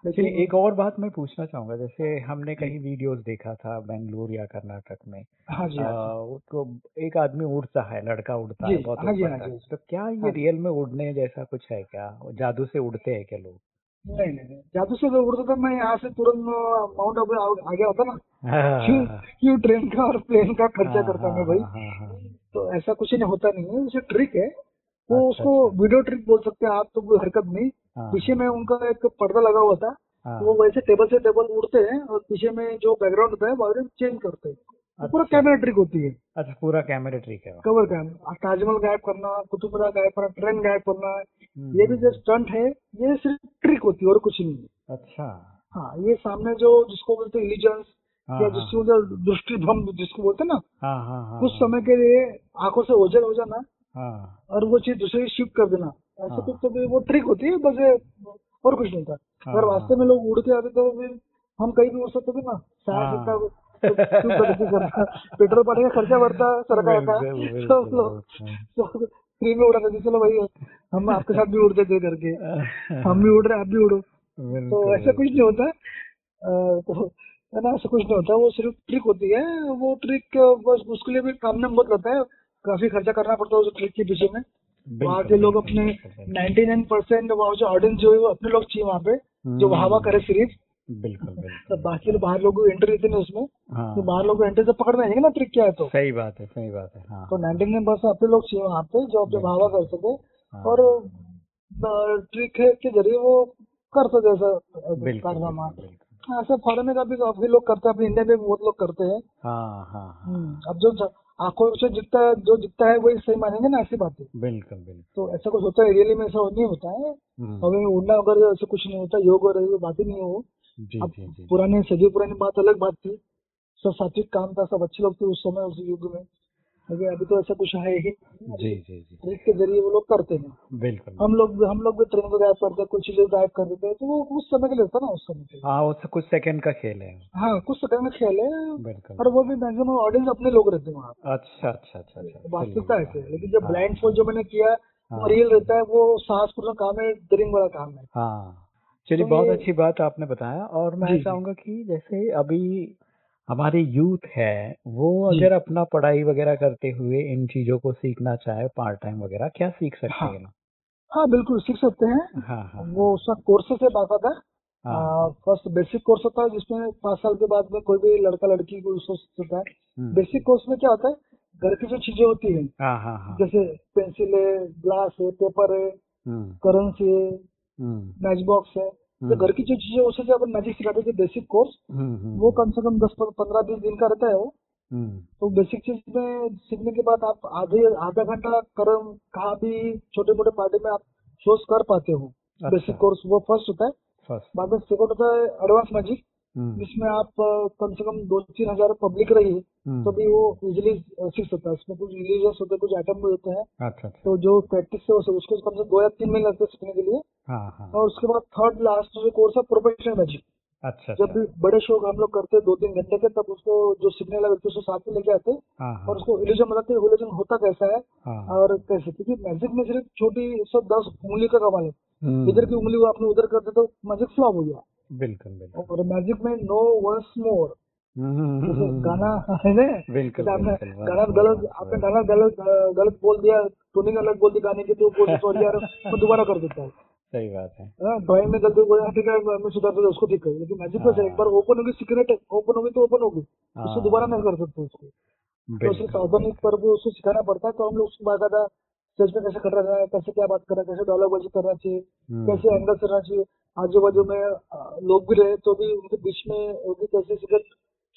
लेकिन एक और बात मैं पूछना चाहूँगा जैसे हमने कहीं वीडियोस देखा था बेंगलुरु या कर्नाटक में हाँ जी हाँ आ, उसको एक आदमी उड़ता है लड़का उड़ता है बहुत हाँ जी, हाँ जी। तो क्या ये हाँ। रियल में उड़ने जैसा कुछ है क्या? जादू से उड़ते हैं क्या लोग? नहीं नहीं जादू से अगर उड़ता तो मैं यहाँ से तुरंत माउंट आबू आ गया होता ना क्यों हाँ, ट्रेन का और प्लेन का खर्चा करता हाँ, मैं भाई। तो ऐसा कुछ नहीं होता नहीं है उसे ट्रिक है वो अच्छा, उसको अच्छा। वीडियो ट्रिक बोल सकते हैं आप तो कोई हरकत नहीं। हाँ, पीछे में उनका एक पर्दा लगा हुआ था हाँ, वो वैसे टेबल से टेबल उड़ते हैं और पीछे में जो बैकग्राउंड होता है वो चेंज करते हैं। पूरा अच्छा। कैमरा ट्रिक होती है। अच्छा पूरा कैमरा ट्रिक है। कवर कैम ताजमहल गायब करना कुतुबरा गायब करना ट्रेन गायब करना हम्म, ये भी जो हम्म, स्टंट है ये सिर्फ़ ट्रिक होती है और कुछ नहीं। है अच्छा। हाँ ये सामने जो जिसको बोलते हैं इलिजेंस हाँ, या जिसको बोलते दृष्टि भ्रम जिसको बोलते हैं ना कुछ समय के लिए आँखों से ओझल हो जाना और वो चीज़ दूसरे की शिफ्ट कर देना। ऐसे हाँ। कुछ तो वो ट्रिक होती है बस और कुछ नहीं था हाँ, अगर हाँ, वास्तव में लोग उड़ के आते तो फिर हम कहीं भी उड़ सकते थे ना। शायद हाँ। तो पेट्रोल पानी का खर्चा बढ़ता है सरकार का बिल्कुल, तो तो फ्री में उड़ाते थे चलो भाई हम आपके साथ भी उड़ते थे करके। हम भी उड़ रहे आप भी उड़ो। तो ऐसा कुछ नहीं होता। तो है ना ऐसा कुछ नहीं होता। वो सिर्फ़ ट्रिक होती है। वो ट्रिक बस उसके लिए भी काम में बहुत लगता है। काफ़ी खर्चा करना पड़ता है उस ट्रिक के पीछे में। वहाँ के लोग अपने बिल्कुल, 99 परसेंट वहाँ जो ऑडियंस जो है वो अपने लोग चाहिए वहाँ पे जो हम्म, हवा करे सिर्फ़। बिल्कुल तो बिल्कुल बाकी लोग बाहर लोग एंट्री देते नहीं उसमें। हाँ। तो बाहर लोग एंट्री से पकड़ में आएँगे ना ट्रिक क्या है तो? सही बात है सही बात है हाँ। तो 99 परसेंट अपने लोग चाहिए वहाँ पे जो अपने हवा कर सके। हाँ, और ट्रिक है के ज़रिए वो कर सके ऐसा कारनामा। ऐसा फॉरेन में काफ़ी लोग करते हैं अपने इंडिया में बहुत लोग करते हैं हाँ। हम्म, अब ज- आँखों से जितना जो जितता है वही सही मानेंगे ना ऐसी बात है। बिल्कुल बिल्कुल। तो ऐसा कुछ होता है रियली में ऐसा नहीं होता है। हम्म, हमें उड़ना वगैरह ऐसा कुछ नहीं होता योग और बात ही नहीं हो। जी अब जी जी। पुराने सदी पुरानी बात अलग बात थी। सब सात्विक काम था सब अच्छे लोग थे उस समय उस युग में। लेकिन अभी तो ऐसा कुछ है ही जी जी जी। ट्रिक के ज़रिए वो लोग करते हैं। बिल्कुल हम लोग हम लोग भी ट्रेन को गायब करते हैं कुछ चीज़ें गायब कर देते हैं तो वो उस समय के लिए है ना उस समय के हाँ वो तो कुछ सेकंड का खेल है। हाँ कुछ सेकंड में खेल है बिल्कुल। और वो भी मैक्सिमम ऑडियंस अपने लोग रहते हैं वहाँ अच्छा अच्छा अच्छा अच्छा वास्तविकता चलिए, ऐसे है लेकिन जो हाँ, ब्लाइंड फोल्ड जो मैंने किया वो हाँ। रियल रहता है वो साहसपूर्ण काम है ड्रिंग वाला काम है। हाँ। चलिए तो बहुत अच्छी बात आपने बताया और मैं। चाहूँगा कि जैसे अभी हमारे यूथ है वो जी। अगर अपना पढ़ाई वगैरह करते हुए इन चीज़ों को सीखना चाहे पार्ट टाइम वगैरह क्या सीख सकते हाँ। हैं ना? हाँ बिल्कुल सीख सकते हैं। हाँ हाँ वो उसका कोर्सेस है बाकायदा हाँ। फ़र्स्ट बेसिक कोर्स होता है जिसमें पाँच साल के बाद में कोई भी लड़का लड़की को उसको सकता है। हम्म, बेसिक कोर्स में क्या होता है घर की जो चीज़ें होती है हाँ हाँ हाँ। जैसे पेंसिल है ग्लास है पेपर है हम्म, करेंसी है हम्म, मैच बॉक्स है। हम्म, घर की जो चीज़ें उसे जो अपन मैजिक सिखाते थे बेसिक कोर्स हम्म, हम्म, वो कम से कम दस पंद्रह बीस दिन का रहता है वो। तो बेसिक चीज़ में सीखने के बाद आप आधे आधा घंटा कर्म कहा भी छोटे मोटे पार्टी में आप शोज़ कर पाते हो। अच्छा। बेसिक कोर्स वो फ़र्स्ट होता है। फ़र्स्ट बाद में सेकंड होता है एडवांस मैजिक जिसमें आप कम से कम दो तीन हज़ार पब्लिक रही है हम्म, तो भी वो इजिली सीख सकता है। इसमें कुछ रिलीजियस होते हैं कुछ आइटम भी होते हैं। अच्छा अच्छा। तो जो प्रैक्टिस है उसे- उसको कम से कम दो या तीन महीने लगते हैं सीखने के लिए। हाँ हाँ। और उसके बाद थर्ड लास्ट जो कोर्स है प्रोफेशनल मैजिक अच्छा जब अच्छा। भी बड़े शो हम लोग करते दो तीन घंटे के तब उसको जो सीखने वाला व्यक्ति उसको साथ में लेके आते हाँ। और उसको इल्यूजन बताते इल्यूजन होता कैसा है और कैसे? क्योंकि मैजिक में सिर्फ़ छोटी सौ दस उंगली का कमाल है। हम्म, इधर की उंगली आपने उधर करते तो मैजिक फ्लॉप हो गया। बिल्कुल बिल्कुल। और मैजिक में नो वंस मोर गाना है ना? बिल्कुल आपने गाना गलत आपने गाना गलत गलत बोल दिया टूनिंग अलग बोल दी गाने की तो बोल सॉरी यार मैं दोबारा कर देता हूँ। सही बात है। ड्राइंग में गलती बोला ठीक है मैं सुधार देता उसको ठीक कर। लेकिन मैजिक में एक बार ओपन होगी सीक्रेट ओपन होगी तो ओपन होगी। उसको हाँ, दोबारा नहीं कर सकते उसको। तो उसको सावधानी पर भी उसको सिखाना पड़ता है तो हम लोग उसको बाकायदा स्टेज कैसे खड़ा रहना है कैसे क्या बात करना है कैसे डायलॉग बाजी करना चाहिए हम्म, कैसे एंगल करना चाहिए? आजू बाजू में लोग भी रहे तो भी उनके बीच में भी कैसे सिगरेट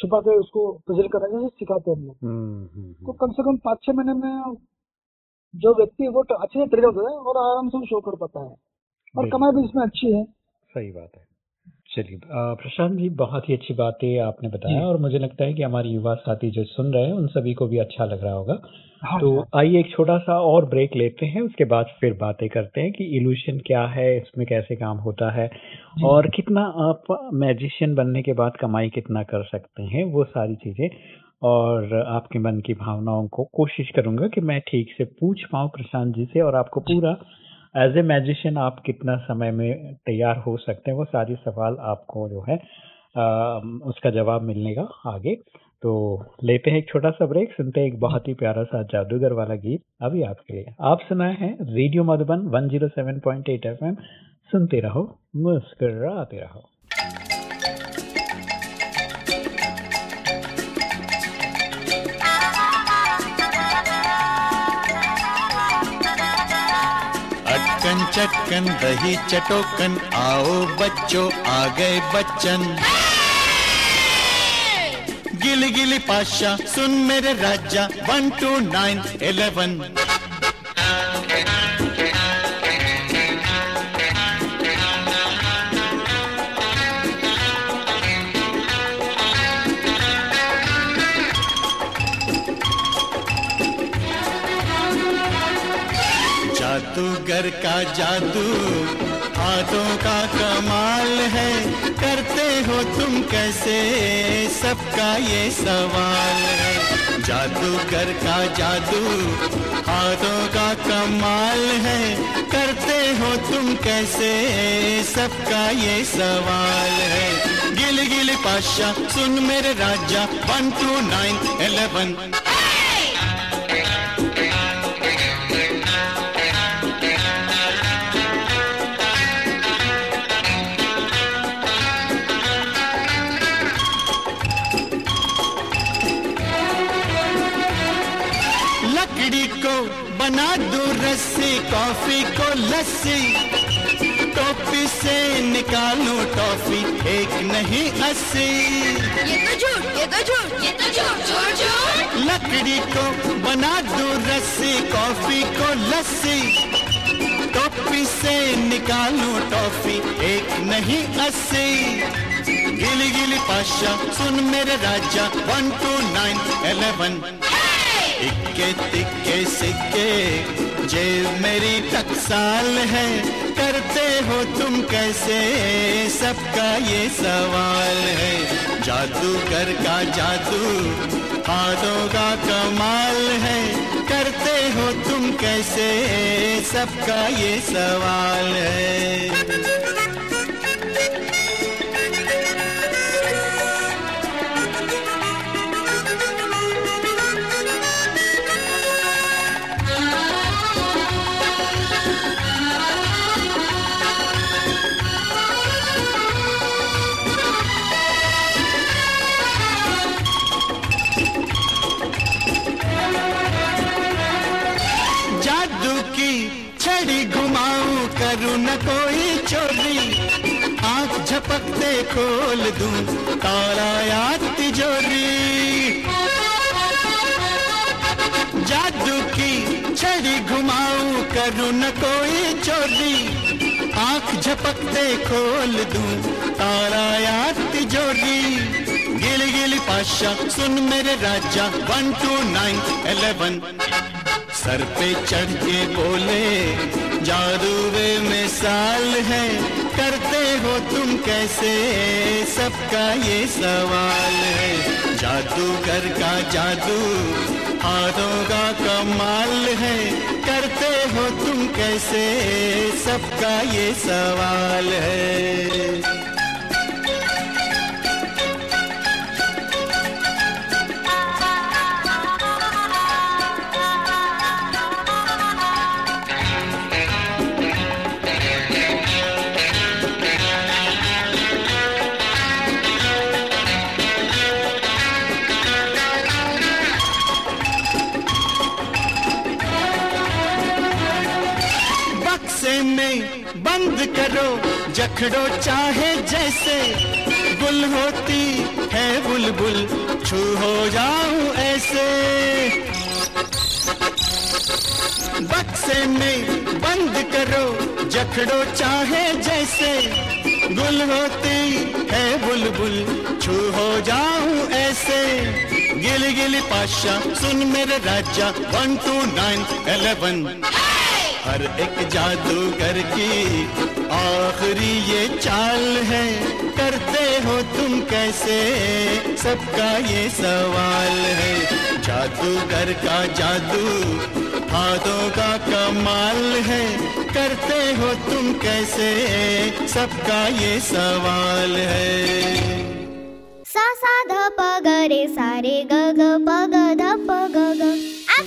छुपा के उसको प्रेजेंट करना जैसे सिखाते हैं हम लोग। हम्म, हम्म, तो हम्म, कम से कम पाँच छह महीने में जो व्यक्ति है वो अच्छे से ट्रेन होता है और आराम से शो कर पाता है। और कमाई भी इसमें अच्छी है। सही बात है। चलिए प्रशांत जी बहुत ही अच्छी बातें आपने बताया और मुझे लगता है कि हमारे युवा साथी जो सुन रहे हैं उन सभी को भी अच्छा लग रहा होगा। हाँ तो आइए एक छोटा सा और ब्रेक लेते हैं उसके बाद फिर बातें करते हैं कि इल्यूशन क्या है इसमें कैसे काम होता है और कितना आप मैजिशियन बनने के बाद कमाई कितना कर सकते हैं वो सारी चीज़ें। और आपके मन की भावनाओं को कोशिश करूँगा कि मैं ठीक से पूछ पाऊँ प्रशांत जी से और आपको पूरा एज ए मैजिशियन आप कितना समय में तैयार हो सकते हैं? वो सारी सवाल आपको जो है आ, उसका जवाब मिलने का आगे। तो लेते हैं एक छोटा सा ब्रेक सुनते हैं एक बहुत ही प्यारा सा जादूगर वाला गीत अभी आपके लिए। आप सुनाए हैं रेडियो मधुबन 107.8 एफएम सुनते रहो मुस्कराते रहो। चटकन दही चटोकन आओ बच्चों आ गए बच्चन। गिली गिली पाशा सुन मेरे राजा वन टू नाइन इलेवन जादूगर का जादू। हाथों का कमाल है, करते हो तुम कैसे? सबका ये सवाल है। जादूगर का जादू, हाथों का कमाल है, करते हो तुम कैसे? सबका ये सवाल है। गिल गिल पाशा सुन मेरे राजा वन टू नाइन इलेवन बना दो रस्सी कॉफ़ी को लस्सी। टोपी से निकालो टॉफी एक नहीं अस्सी। ये तो झूठ ये तो झूठ ये तो झूठ झूठ झूठ। लकड़ी को बना दो रस्सी कॉफ़ी को लस्सी। टोपी से निकालो टॉफी एक नहीं अस्सी। गिली गिली पाशा सुन मेरे राजा वन टू नाइन इलेवन इक्के तिक्के, सिक्के। जेब मेरी टकसाल है, करते हो तुम कैसे? सबका ये सवाल है। जादूगर का जादू, हाथों का कमाल है। करते हो तुम कैसे? सबका ये सवाल है। कोई चोरी। आँख झपकते खोल दूँ, तारा याद तिजोरी। जादू की छड़ी घुमाऊं करूँ न कोई चोरी। आँख झपकते खोल दूँ, तारा याद तिजोरी। गिल गिल पाशा, सुन मेरे राजा वन टू नाइन इलेवन सर पे चढ़ के बोले जादू वे मिसाल है, करते हो तुम कैसे? सबका ये सवाल है। जादूगर का जादू, हाथों का कमाल है, करते हो तुम कैसे? सबका ये सवाल है। करो जखड़ो चाहे जैसे। गुल होती है बुलबुल, छू हो जाऊँ ऐसे। बक्से में बंद करो जखड़ो चाहे जैसे। गुल होती है बुलबुल, छू हो जाऊँ ऐसे। गिल गिल पाशा सुन मेरे राजा वन टू नाइन एलेवन हर एक जादूगर की आखिरी ये चाल है, करते हो तुम कैसे? सबका ये सवाल है, जादूगर का जादू, हाथों का कमाल है, करते हो तुम कैसे? सबका ये सवाल है। सा सा, ध, प, ग, रे, सा, रे, ग ग, प, ग, ध, प, ग ग।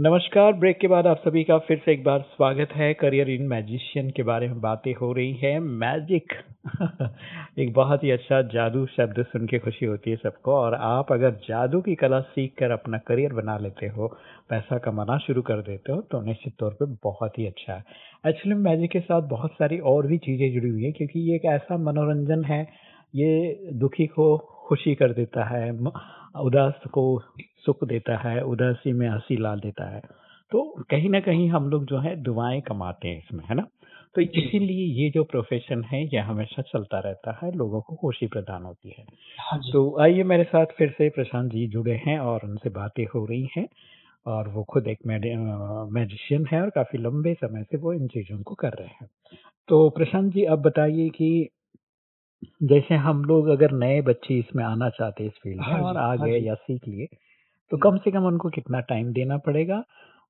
नमस्कार, ब्रेक के बाद आप सभी का फिर से एक बार स्वागत है। करियर इन मैजिशियन के बारे में बातें हो रही है। मैजिक [laughs] एक बहुत ही अच्छा जादू शब्द सुन के खुशी होती है सबको। और आप अगर जादू की कला सीख कर अपना करियर बना लेते हो, पैसा कमाना शुरू कर देते हो तो निश्चित तौर पे बहुत ही अच्छा है। एक्चुअली मैजिक के साथ बहुत सारी और भी चीज़ें जुड़ी हुई है, क्योंकि ये एक ऐसा मनोरंजन है, ये दुखी को खुशी कर देता है उदास को सुख देता है उदासी में हँसी ला देता है। तो कहीं ना कहीं हम लोग जो है दुआएँ कमाते हैं इसमें है ना? तो इसीलिए ये जो प्रोफेशन है ये हमेशा चलता रहता है लोगों को खुशी प्रदान होती है। हाँ तो आइए मेरे साथ फिर से प्रशांत जी जुड़े हैं और उनसे बातें हो रही हैं और वो खुद एक मैजिशियन है और काफ़ी लंबे समय से वो इन चीज़ों को कर रहे हैं। तो प्रशांत जी अब बताइए कि जैसे हम लोग अगर नए बच्चे इसमें आना चाहते इस फ़ील्ड में हाँ और आ हाँ गए या सीख लिए तो कम से कम उनको कितना टाइम देना पड़ेगा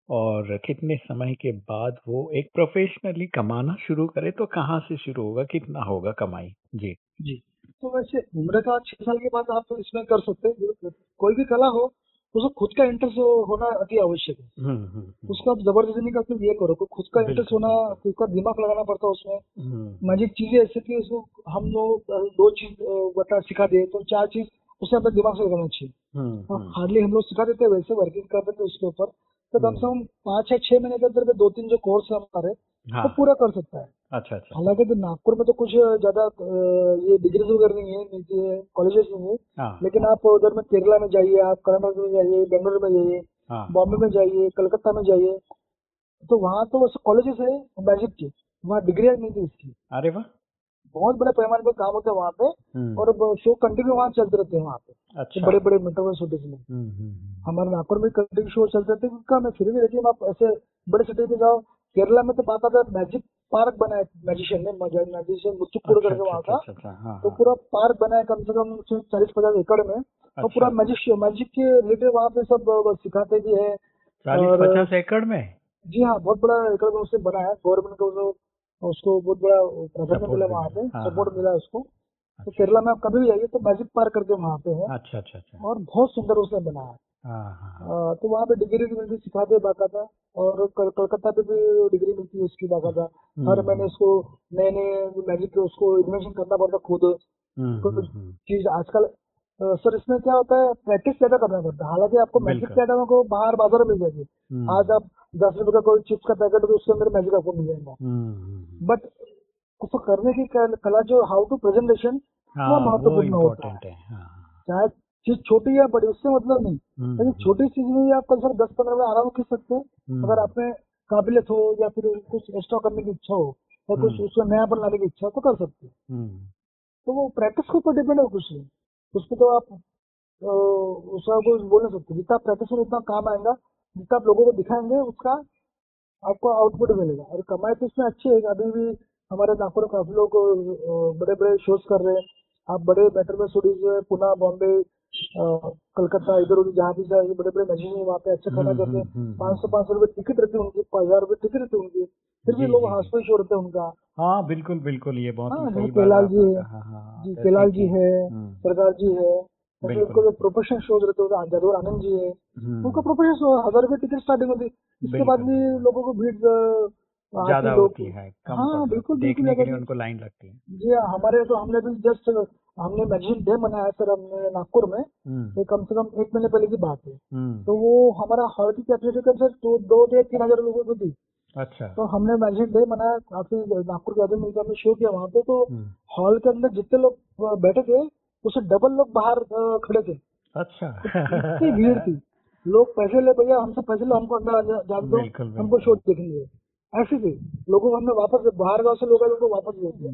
और कितने समय के बाद वो एक प्रोफेशनली कमाना शुरू करे तो कहाँ से शुरू होगा कितना होगा कमाई? जी। जी। तो वैसे उम्र का छह साल के बाद आप तो इसमें कर सकते हैं कोई भी कला हो उसको खुद का इंटरेस्ट होना अति आवश्यक है। हम्म हम्म हम्म, उसको आप ज़बरदस्ती नहीं करते ये करो खुद का इंटरेस्ट होना खुद का दिमाग लगाना पड़ता है उसमें। मैजिक चीज़ें ऐसे कि उसको हम लोग दो चीज़ बता सिखा दे तो चार चीज़ उसे अपने दिमाग से लगाना चाहिए। हम्म, हम्म, हार्डली हम लोग सिखा देते हैं वैसे वर्किंग कर देते हैं उसके ऊपर। तो कम से कम पाँच या छह महीने के अंदर दो तीन जो कोर्स है हमारे हाँ। वो पूरा कर सकता है। अच्छा अच्छा। हालाँकि तो नागपुर में तो कुछ ज़्यादा ये डिग्रीज वगैरह नहीं है नीचे कॉलेजेस नहीं है। हाँ। लेकिन आप उधर में केरला में जाइए आप कर्नाटक में जाइए बेंगलुरु में जाइए हाँ। बॉम्बे में जाइए कलकत्ता में जाइए तो वहाँ तो कॉलेजेस है मैजिक के। वहाँ डिग्रियाँ मिलती है इसकी। अरे वाह। बहुत बड़े पैमाने पर काम होता है वहाँ पे हम्म, और शो कंटिन्यू वहाँ चलते रहते हैं वहाँ पे। अच्छा। बड़े बड़े मेट्रो सिटीज़ में हमारे नागपुर में कंटिन्यू शो चलते थे कम है फिर भी लेकिन आप ऐसे बड़े सिटी में जाओ केरला में तो बात आता है मैजिक पार्क बनाया मैजिशियन ने मैजिशियन अच्छा करके वहाँ अच्छा का। अच्छा अच्छा हाँ तो हाँ, पूरा पार्क बनाया कम से कम चालीस पचास एकड़ में तो अच्छा। पूरा मैजिक मैजिक के रिलेटेड वहाँ पे सब सिखाते भी है। चालीस पचास एकड़ में? जी हाँ बहुत बड़ा एकड़ में उससे बना है गवर्नमेंट को उसको बहुत बड़ा Support मिला वहाँ पे हाँ, सपोर्ट हाँ, मिला उसको। तो केरला में आप कभी भी जाइए तो मैजिक पार्क करके वहाँ पे है। अच्छा अच्छा अच्छा। और बहुत सुंदर उसने बनाया। है हाँ हाँ। हाँ, तो वहाँ पे डिग्री भी मिलती सिखाते हैं बाकायदा और कलकत्ता पे भी डिग्री मिलती है उसकी बाकायदा। हर हम्म, महीने उसको नए नए मैजिक उसको इन्वेंशन करना पड़ता खुद। हम्म, हम्म, हम्म, चीज़ आजकल सर इसमें क्या होता है प्रैक्टिस ज़्यादा करना पड़ता है। हालाँकि आपको मैजिक। के आइटम को बाहर बाज़ार मिल जाएगी। हम्म, आज आप दस रुपए का कोई चिप्स का पैकेट हो तो उसके अंदर मैजिक आपको मिल जाएगा। हम्म, हम्म, बट उसको करने की कला जो हाउ टू प्रेजेंटेशन वो महत्वपूर्ण होता है। है चाहे चीज़ छोटी या बड़ी उससे मतलब नहीं। हम्म, लेकिन हम्म, छोटी चीज़ में भी आप कल सर दस पंद्रह में आराम खींच सकते हैं। हम्म, अगर आप में काबिलियत हो या फिर कुछ एक्स्ट्रा करने की इच्छा हो या कुछ हम्म। उसमें नयापन लाने की इच्छा हो तो कर सकते हैं। हम्म, तो वो प्रैक्टिस के ऊपर डिपेंड है कुछ उसको तो आप उसका कुछ बोल नहीं सकते। जितना प्रैक्टिस में उतना काम आएगा जितना आप लोगों को दिखाएँगे उसका आपको आउटपुट मिलेगा। और कमाई तो इसमें अच्छी है अभी भी हमारे नागपुर में काफ़ी लोग बड़े बड़े शोज़ कर रहे हैं। आप बड़े मेट्रो में स्टूडियोज है पुणे बॉम्बे कलकत्ता इधर उधर जहाँ भी जाए बड़े बड़े मैजिशियन वहाँ पे अच्छा खाना हम्म, करते हैं। हम्म, हम्म, पाँच सौ पाँच सौ रुपए टिकट रहती है उनकी पाँच हज़ार रुपए टिकट रहती है उनकी फिर भी लोग जी, हाउस पे शो रहते हैं उनका। हाँ बिल्कुल बिल्कुल ये बहुत हाँ, सही केलाल जी है। हाँ, हाँ, जी केलाल जी है हम्म, सरकार जी है। उनको जो प्रोफेशनल शोज़ रहते हैं जादूर आनंद जी है उनका प्रोफेशनल शो हज़ार रुपए टिकट स्टार्टिंग होती इसके बाद भी लोगों को भीड़ ज़्यादा होती है कम हाँ बिल्कुल देखने के लिए उनको लाइन लगती है जी हमारे तो हमने भी जस्ट हमने मैजिक डे मनाया सर हमने नागपुर में ये कम से कम एक महीने पहले की बात है तो वो हमारा हॉल की कैपेसिटी कम से दो दो से तीन हज़ार लोगों को थी अच्छा तो हमने मैजिक डे मनाया काफ़ी नागपुर के आदमी मिलकर हमने शो किया वहाँ पे तो हॉल के अंदर जितने लोग बैठे थे उससे डबल लोग बाहर खड़े थे। अच्छा। इतनी भीड़ थी। लोग पैसे ले भैया हमसे पैसे लो हमको अंदर जाने दो। हमको शो देखने दो। ऐसे भी लोगों को हमने वापस बाहर गाँव से लोग आए उनको वापस भेज दिया।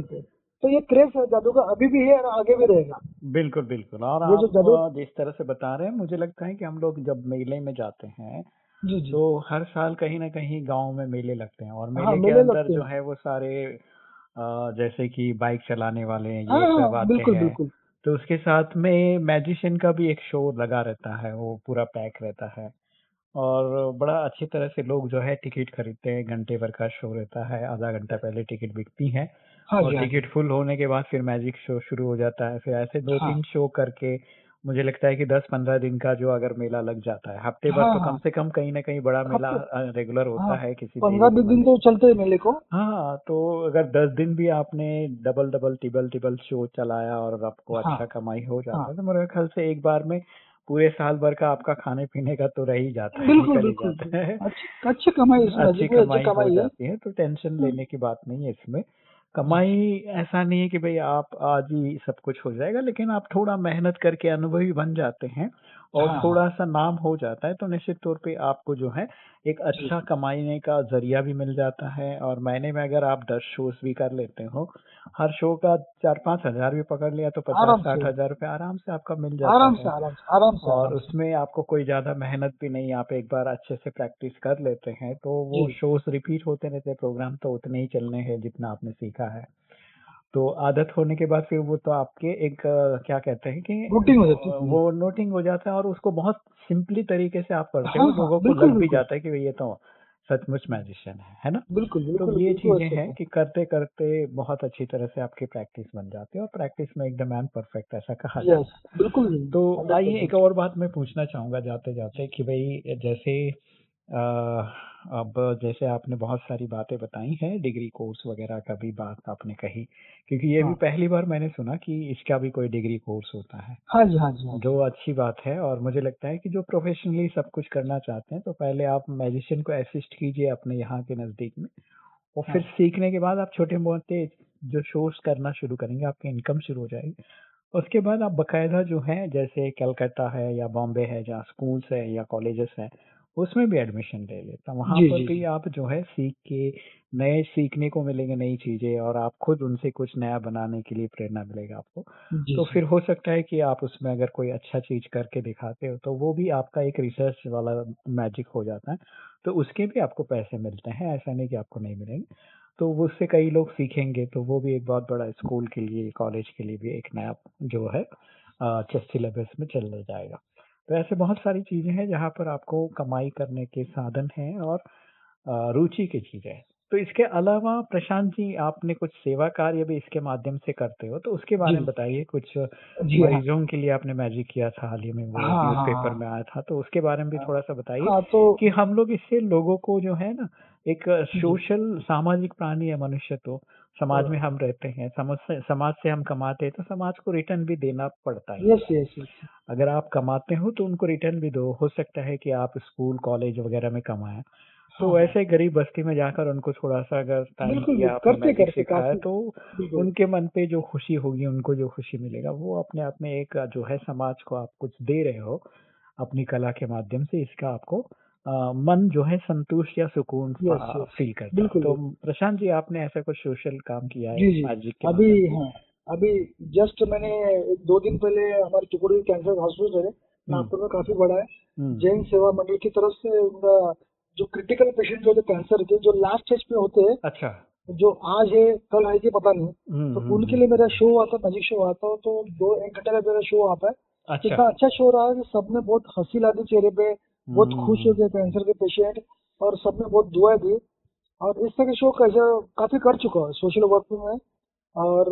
थे। तो ये क्रेज है जादू का अभी भी है और आगे भी रहेगा। बिल्कुल बिल्कुल। और वो जो जादू- जिस तरह से बता रहे हैं मुझे लगता है कि हम लोग जब मेले में जाते हैं जी जी। तो हर साल कहीं ना कहीं गाँव में मेले लगते हैं। और मेले हाँ, के मेले अंदर जो है वो सारे जैसे कि बाइक चलाने वाले ये हाँ सब हाँ आते बिल्कुल हैं। बिल्कुल। तो उसके साथ में मैजिशियन का भी एक शो लगा रहता है वो पूरा पैक रहता है। और बड़ा अच्छी तरह से लोग जो है टिकट खरीदते हैं घंटे भर का शो रहता है आधा घंटा पहले टिकट बिकती है। हाँ और जी हाँ टिकट फुल होने के बाद फिर मैजिक शो शुरू हो जाता है। फिर ऐसे दो हाँ। तीन शो करके मुझे लगता है कि दस पंद्रह दिन का जो अगर मेला लग जाता है हफ़्ते भर हाँ, तो कम हाँ। से कम कहीं ना कहीं बड़ा मेला रेगुलर होता हाँ, है किसी पंद्रह बीस दिन तो चलते हैं मेले को हाँ तो अगर दस दिन भी आपने double double triple triple show चलाया और आपको हाँ। अच्छा कमाई हो जाता हाँ। है तो मेरे ख्याल से एक बार में पूरे साल भर का आपका खाने पीने का तो रह ही जाता है बिल्कुल बिल्कुल अच्छी अच्छी कमाई अच्छी कमाई हो जाती है तो टेंशन लेने की बात नहीं है इसमें कमाई ऐसा नहीं है कि भाई आप आज ही सब कुछ हो जाएगा, लेकिन आप थोड़ा मेहनत करके अनुभवी बन जाते हैं। और हाँ, थोड़ा सा नाम हो जाता है तो निश्चित तौर पे आपको जो है एक अच्छा कमाने का ज़रिया भी मिल जाता है और महीने में अगर आप दस शोज़ भी कर लेते हो हर शो का चार पाँच हज़ार भी पकड़ लिया तो पचास साठ हज़ार रुपये आराम से आपका मिल जाता आराम है। से आराम से आराम से। और उसमें आपको कोई ज़्यादा मेहनत भी नहीं आप एक बार अच्छे से प्रैक्टिस कर लेते हैं तो वो शोज़ रिपीट होते रहते प्रोग्राम तो उतने ही चलने हैं जितना आपने सीखा है। तो आदत होने के बाद फिर वो तो आपके एक अ, क्या कहते हैं कि रूटीन हो जाती है अ, वो नोटिंग हो जाता है और उसको बहुत सिंपली तरीके से आप करते हो। हाँ, हाँ, लोगों को बिल्कुल, लग भी बिल्कुल। जाता है कि भाई ये तो सचमुच मैजिशियन है है ना? बिल्कुल तो बिल्कुल ये बिल्कुल चीज़ें ऐसे हैं है। कि करते करते बहुत अच्छी तरह से आपकी प्रैक्टिस बन जाती है और प्रैक्टिस में एकदम मैन परफेक्ट ऐसा कहा जाता है। बिल्कुल तो 100% आइए एक और बात मैं पूछना चाहूँगा जाते जाते कि भाई जैसे अब जैसे आपने बहुत सारी बातें बताई हैं डिग्री कोर्स वगैरह का भी बात आपने कही क्योंकि ये भी हाँ। पहली बार मैंने सुना कि इसका भी कोई डिग्री कोर्स होता है हाँ जी हाँ जी हाँ जो अच्छी बात है और मुझे लगता है कि जो प्रोफेशनली सब कुछ करना चाहते हैं तो पहले आप मैजिशियन को असिस्ट कीजिए अपने यहाँ के नज़दीक में और फिर हाँ। सीखने के बाद आप छोटे मोटे जो शोर्स करना शुरू करेंगे आपकी इनकम शुरू हो जाएगी उसके बाद आप बकायदा जो है जैसे कलकत्ता है या बॉम्बे है जहाँ स्कूल्स है या कॉलेजेस है उसमें भी एडमिशन ले लेता वहाँ जी, पर जी, भी जी। आप जो है सीख के नए सीखने को मिलेंगे नई चीज़ें और आप खुद उनसे कुछ नया बनाने के लिए प्रेरणा मिलेगा आपको। जी तो जी। फिर हो सकता है कि आप उसमें अगर कोई अच्छा चीज़ करके दिखाते हो तो वो भी आपका एक रिसर्च वाला मैजिक हो जाता है। तो उसके भी आपको पैसे मिलते हैं ऐसा नहीं कि आपको नहीं मिलेंगे। तो वो उससे कई लोग सीखेंगे तो वो भी एक बहुत बड़ा स्कूल के लिए कॉलेज के लिए भी एक नया जो है सिलेबस में चल जाएगा। तो ऐसे बहुत सारी चीज़ें हैं जहाँ पर आपको कमाई करने के साधन हैं और रुचि की चीज़ें हैं। तो इसके अलावा प्रशांत जी आपने कुछ सेवा कार्य भी इसके माध्यम से करते हो तो उसके बारे में बताइए। कुछ हाँ। मरीजों के लिए आपने मैजिक किया था हाल ही में वो हाँ, हाँ, न्यूज़पेपर हाँ। में आया था तो उसके बारे में भी थोड़ा सा बताइए हाँ तो कि हम लोग इससे लोगों को जो है ना एक सोशल सामाजिक प्राणी है मनुष्य तो समाज में हम रहते हैं समाज से समाज से हम कमाते हैं तो समाज को रिटर्न भी देना पड़ता है। यस यस अगर आप कमाते हो तो उनको रिटर्न भी दो। हो सकता है कि आप स्कूल कॉलेज वगैरह में कमाएँ। तो हाँ, ऐसे गरीब बस्ती में जाकर उनको थोड़ा सा अगर टाइम सिखाया तो उनके मन पे जो खुशी होगी उनको जो खुशी मिलेगा वो अपने आप में एक जो है समाज को आप कुछ दे रहे हो अपनी कला के माध्यम से इसका आपको मन जो है संतुष्ट या सुकून Yes, yes. फील करता है। बिल्कुल, तो प्रशांत जी आपने ऐसा कुछ सोशल काम किया है जी मैजिक के अभी हाँ अभी जस्ट मैंने दो दिन पहले हमारे टुकड़ी कैंसर हॉस्पिटल है नागपुर में काफ़ी बड़ा है। हम्म, जैन सेवा मंडल की तरफ़ से उनका जो क्रिटिकल पेशेंट जो कैंसर के जो लास्ट स्टेज पे होते हैं अच्छा। जो आज है कल आएगी पता नहीं। हम्म, तो हम्म, उनके लिए मेरा शो आता है मैजिक शो आता है तो दो एक घंटे का मेरा शो आता है। अच्छा। अच्छा शो रहा है सबने बहुत हँसी ला दी चेहरे पे बहुत हम्म, खुश हो गए कैंसर के पेशेंट और सबने बहुत दुआ दी। और इस तरह के शो कैसे काफ़ी कर चुका है सोशल वर्क में और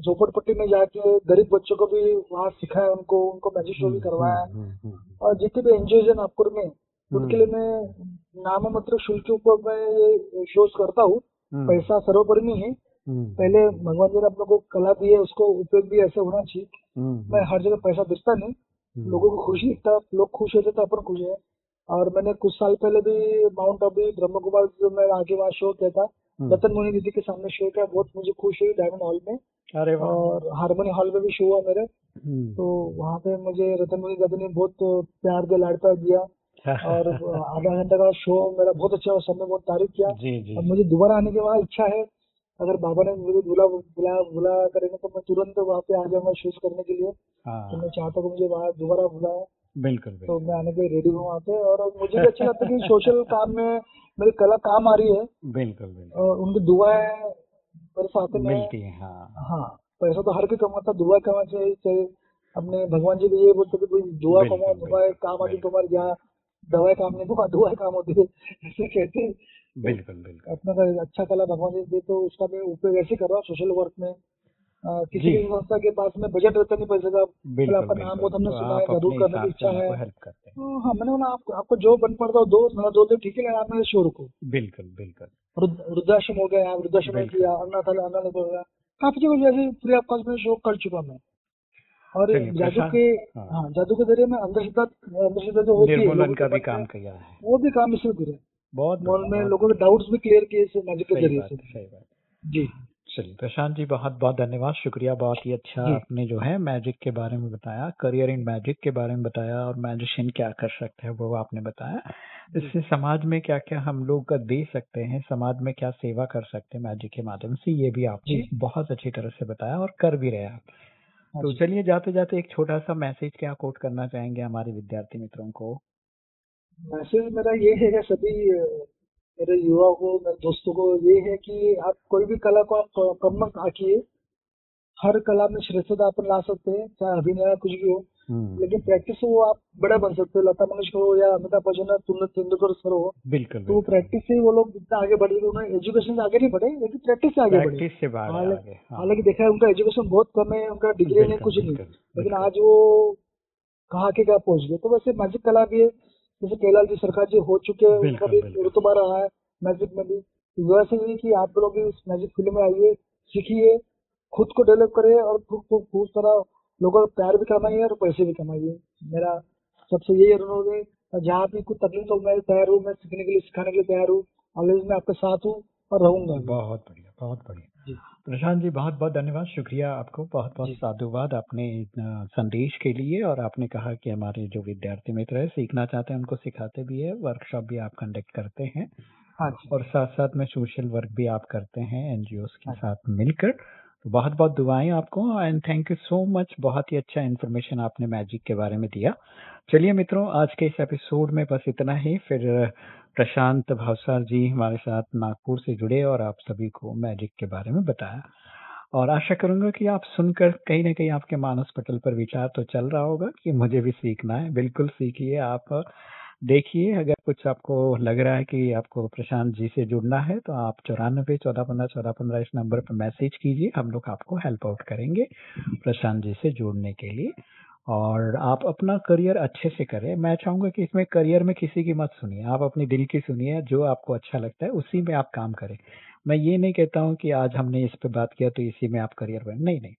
झोपड़पट्टी में जाके गरीब बच्चों को भी वहाँ सिखाया उनको उनको मैजिक शो भी करवाया। हम्म, हम्म, हम्म, और जितने भी एनजीओ है नागपुर में उनके लिए मैं नाम मात्र शुल्क के ऊपर मैं ये शोज़ करता हूँ। हम्म, पैसा सर्वोपरि है। हम्म, पहले भगवान जी ने अपने को कला दी है उसको उपयोग भी ऐसे होना चाहिए। हम्म, मैं हर जगह पैसा दिखता नहीं। हम्म, लोगों को खुशी दिखता लोग खुश होते तो अपन खुश है। और मैंने कुछ साल पहले भी माउंट आबू ब्रह्म कुमार जो मैं आगे वहाँ शो किया था हम्म, रतन मोहिनी दीदी के सामने शो किया बहुत मुझे खुश हुई डायमंड हॉल में। अरे और हारमोनी हॉल में भी शो हुआ मेरे। हम्म, तो वहाँ पे मुझे रतन मोहिनी दादी ने बहुत प्यार दिया लाड प्यार दिया। [laughs] और आधा घंटे का शो मेरा बहुत अच्छा सबने बहुत तारीफ़ किया। जी जी। अब मुझे दोबारा आने की वहाँ इच्छा है। अगर बाबा ने मुझे बुला बुला बुला करेंगे तो मैं तुरंत वहाँ पे आ जाऊँगा शूज़ करने के लिए। तो हाँ मैं चाहता हूँ मुझे वहाँ दोबारा बुलाए। बिल्कुल तो मैं आने के लिए रेडी हूँ वहाँ पे और मुझे भी अच्छा लगता है कि सोशल [laughs] काम में मेरी कला काम आ रही है। बिल्कुल बिल्कुल। और उनकी दुआएँ मेरे साथ में मिलती है हाँ। हाँ पैसा तो हर कोई कमाता दुआ कमा चाहिए अपने भगवान जी भी ये बोलते कि भाई दुआ कमाओ बिल्कुल, काम आती बिल्कुल। तुम्हारी यहाँ दवाएँ काम नहीं दुआ दुआएँ काम होती है ऐसे कहते हैं। बिल्कुल बिल्कुल। अपना का अच्छा कला भगवान जी दे तो उसका मैं उपयोग ऐसे कर रहा हूँ सोशल वर्क में। अ, किसी भी संस्था के पास में बजट रहता नहीं पैसे का। आपका नाम बहुत हमने तो सुना है आप अपने करने की इच्छा है। हैं। तो हाँ मैंने बोला आपको आपको जो बन पड़ता हो दो ना दो दो ठीक है आप मेरे शो रुको। बिल्कुल बिल्कुल। वृद्धाश्रम हो गया वृद्धाश्रम। किया अनाथालय अनाथ हो गया। काफ़ी जगह जैसे फ्री ऑफ़ कॉस्ट में शो कर चुका मैं। और जादू के हाँ। हाँ जादू के ज़रिए में अंधश्रद्धा अंधश्रद्धा जो होती है का भी काम किया है। वो भी काम इससे करे। बहुत मन बढ़िया, में लोगों के डाउट्स भी क्लियर किए इस मैजिक के ज़रिए से। सही बात जी। चलिए प्रशांत जी बहुत बहुत धन्यवाद शुक्रिया बहुत ही अच्छा आपने जो है मैजिक के बारे में बताया करियर इन मैजिक के बारे में बताया और मैजिशियन क्या कर सकते हैं वो आपने बताया। इससे समाज में क्या क्या हम लोग दे सकते हैं समाज में क्या सेवा कर सकते हैं मैजिक के माध्यम से ये भी आपने बहुत अच्छी तरह से बताया और कर भी रहे आप। हाँ तो चलिए जाते जाते एक छोटा सा मैसेज क्या कोट करना चाहेंगे हमारे विद्यार्थी मित्रों को? मैसेज मेरा ये है कि सभी मेरे युवाओं को मेरे दोस्तों को ये है कि आप कोई भी कला को आप कम मत आंकिए। हर कला में श्रेष्ठता अपन ला सकते हैं चाहे अभिनय कुछ भी हो। हम्म, लेकिन प्रैक्टिस से वो आप बड़ा बन सकते हो। लता मंगेशकर हो या अमिताभ बच्चन हो तुलना तेंदुलकर सर हो। बिल्कुल तो प्रैक्टिस से वो लोग इतना आगे बढ़े उन्हें एजुकेशन से आगे नहीं बढ़े लेकिन प्रैक्टिस से आगे बढ़े। प्रैक्टिस से बाहर हालांकि- आगे हाँ, हालाँकि देखा है उनका एजुकेशन बहुत कम है उनका डिग्री नहीं कुछ नहीं। लेकिन आज वो कहा के क्या पहुँच गए तो वैसे मैजिक कला भी है। जैसे कैलाल जी सरकार जी हो चुके हैं उनका भी रुतबा रहा है मैजिक में भी। वैसे ही कि आप लोग भी इस मैजिक फ़ील्ड में आइए सीखिए खुद को डेवलप करिए और खूब खूब खूब सारा लोगों का प्यार भी कमाइए और पैसे भी कमाइए। मेरा सबसे यही अनुरोध है जहाँ भी कुछ तकलीफ़ हो मैं तैयार हूँ मैं सीखने के लिए सिखाने के लिए तैयार हूँ ऑलवेज मैं आपके साथ हूँ और रहूँगा। बहुत बढ़िया बहुत बढ़िया। जी। प्रशांत जी बहुत बहुत धन्यवाद। शुक्रिया आपको। बहुत बहुत साधुवाद आपने संदेश के लिए और आपने कहा कि हमारे जो विद्यार्थी मित्र है सीखना चाहते हैं उनको सिखाते भी है वर्कशॉप भी आप कंडक्ट करते हैं हाँ और साथ साथ में सोशल वर्क भी आप करते हैं एनजीओ के हाँ। साथ मिलकर। तो बहुत बहुत दुआएँ आपको and thank you so much बहुत ही अच्छा इन्फॉर्मेशन आपने मैजिक के बारे में दिया। चलिए मित्रों, आज के इस एपिसोड में बस इतना ही। फिर प्रशांत भावसार जी हमारे साथ नागपुर से जुड़े और आप सभी को मैजिक के बारे में बताया। और आशा करूँगा कि आप सुनकर कहीं ना कहीं आपके मानस पटल पर विचार तो चल रहा होगा कि मुझे भी सीखना है। बिल्कुल सीखिए आप। देखिए, अगर कुछ आपको लग रहा है कि आपको प्रशांत जी से जुड़ना है तो आप चौरानबे चौदह, पंद्रह चौदह, पंद्रह इस नंबर पर मैसेज कीजिए। हम लोग आपको हेल्प आउट करेंगे प्रशांत जी से जुड़ने के लिए। और आप अपना करियर अच्छे से करें। मैं चाहूँगा कि इसमें करियर में किसी की मत सुनिए। आप अपनी दिल की सुनिए, जो आपको अच्छा लगता है, उसी में आप काम करें। मैं ये नहीं कहता हूँ कि आज हमने इस पे बात किया तो इसी में आप करियर बने। नहीं नहीं।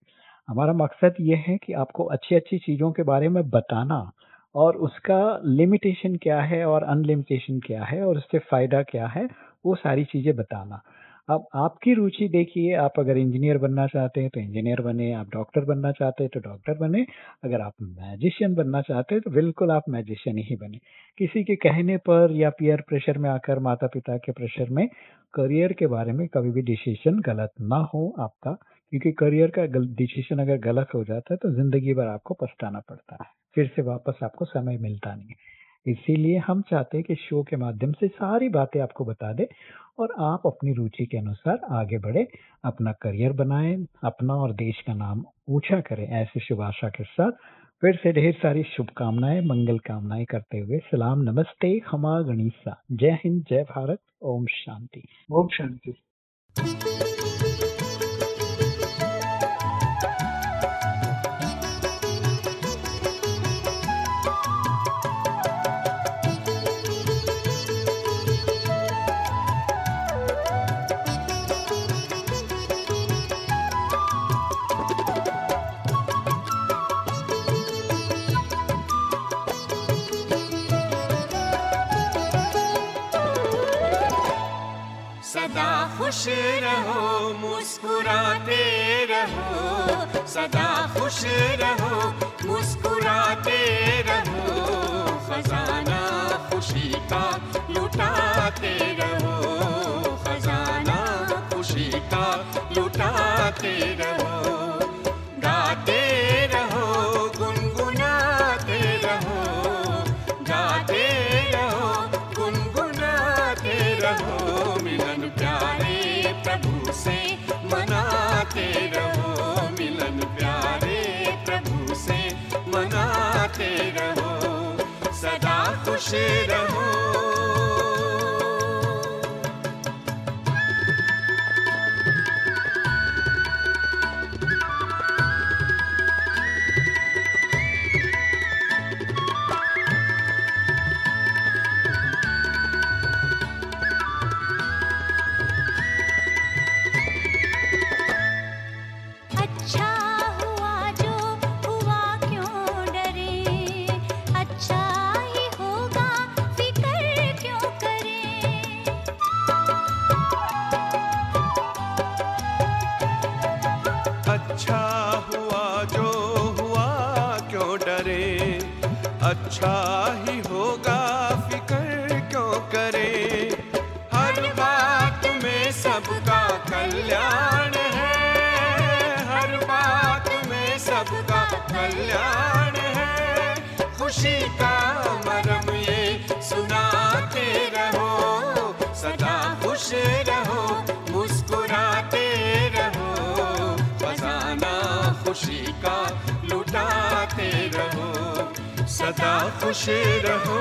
हमारा मकसद ये है कि आपको अच्छी अच्छी चीज़ों के बारे में बताना और उसका लिमिटेशन क्या है और अनलिमिटेशन क्या है और उससे फ़ायदा क्या है, वो सारी चीज़ें बताना। अब आपकी रुचि देखिए, आप अगर इंजीनियर बनना चाहते हैं तो इंजीनियर बने, आप डॉक्टर बनना चाहते हैं तो डॉक्टर बने, अगर आप मैजिशियन बनना चाहते हैं तो बिल्कुल आप मैजिशियन ही बने। किसी के कहने पर या पीयर प्रेशर में आकर माता पिता के प्रेशर में, करियर के बारे में कभी भी डिसीज़न गलत ना हो आपका, क्योंकि करियर का डिसीज़न अगर गलत हो जाता है तो ज़िंदगी भर आपको पछताना पड़ता है। फिर से वापस आपको समय मिलता नहीं है। इसीलिए हम चाहते हैं कि शो के माध्यम से सारी बातें आपको बता दें और आप अपनी रुचि के अनुसार आगे बढ़े, अपना करियर बनाएँ, अपना और देश का नाम ऊँचा करें ऐसी शुभ आशा के साथ। फिर से ढेर सारी शुभकामनाएँ, मंगल कामनाएँ करते हुए सलाम, नमस्ते खमा गणिसा, जय हिंद, जय भारत, ओम शांति। ओम शांति। खुश रहो, मुस्कुराते रहो, सदा खुश रहो, मुस्कुराते रहो, खजाना खुशी का लुटाते रहो, खजाना खुशी का लुटाते रहो। मनाते रहो सदा खुश रहो। खुशी का मरम ये सुनाते रहो, सदा खुश रहो, मुस्कुराते रहो खजाना खुशी का लुटाते रहो, सदा खुश रहो।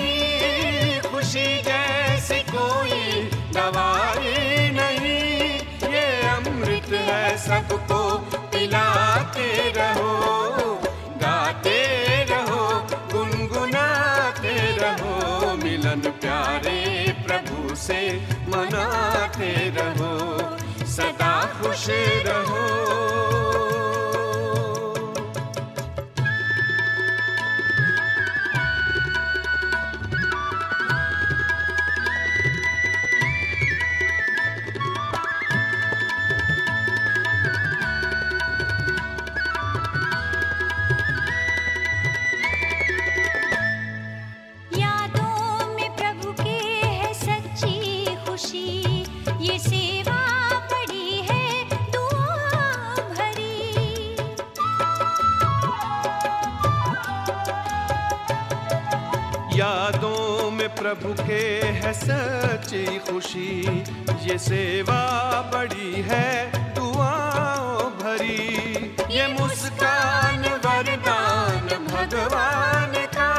खुशी जैसी कोई दवाई नहीं। ये अमृत है सबको, पिलाते रहो, गाते रहो, गुनगुनाते रहो, मिलन प्यारे प्रभु से मनाते रहो, सदा खुश रहो। में के है सच्ची खुशी। ये सेवा बड़ी है, दुआओं भरी। ये मुस्कान, वरदान, भगवान का।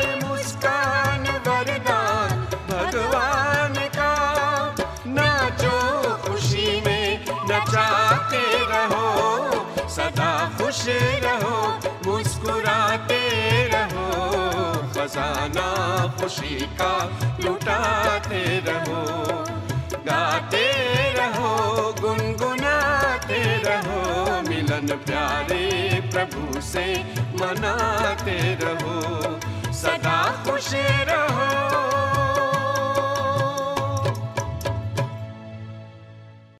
ये मुस्कान, वरदान, भगवान का। नाचो खुशी में नचाते रहो, सदा खुश रहो, मुस्कुराते खजाना खुशी का लुटाते रहो, गाते रहो, गुनगुनाते रहो, मिलन प्यारे प्रभु से मनाते रहो, सदा खुश रहो।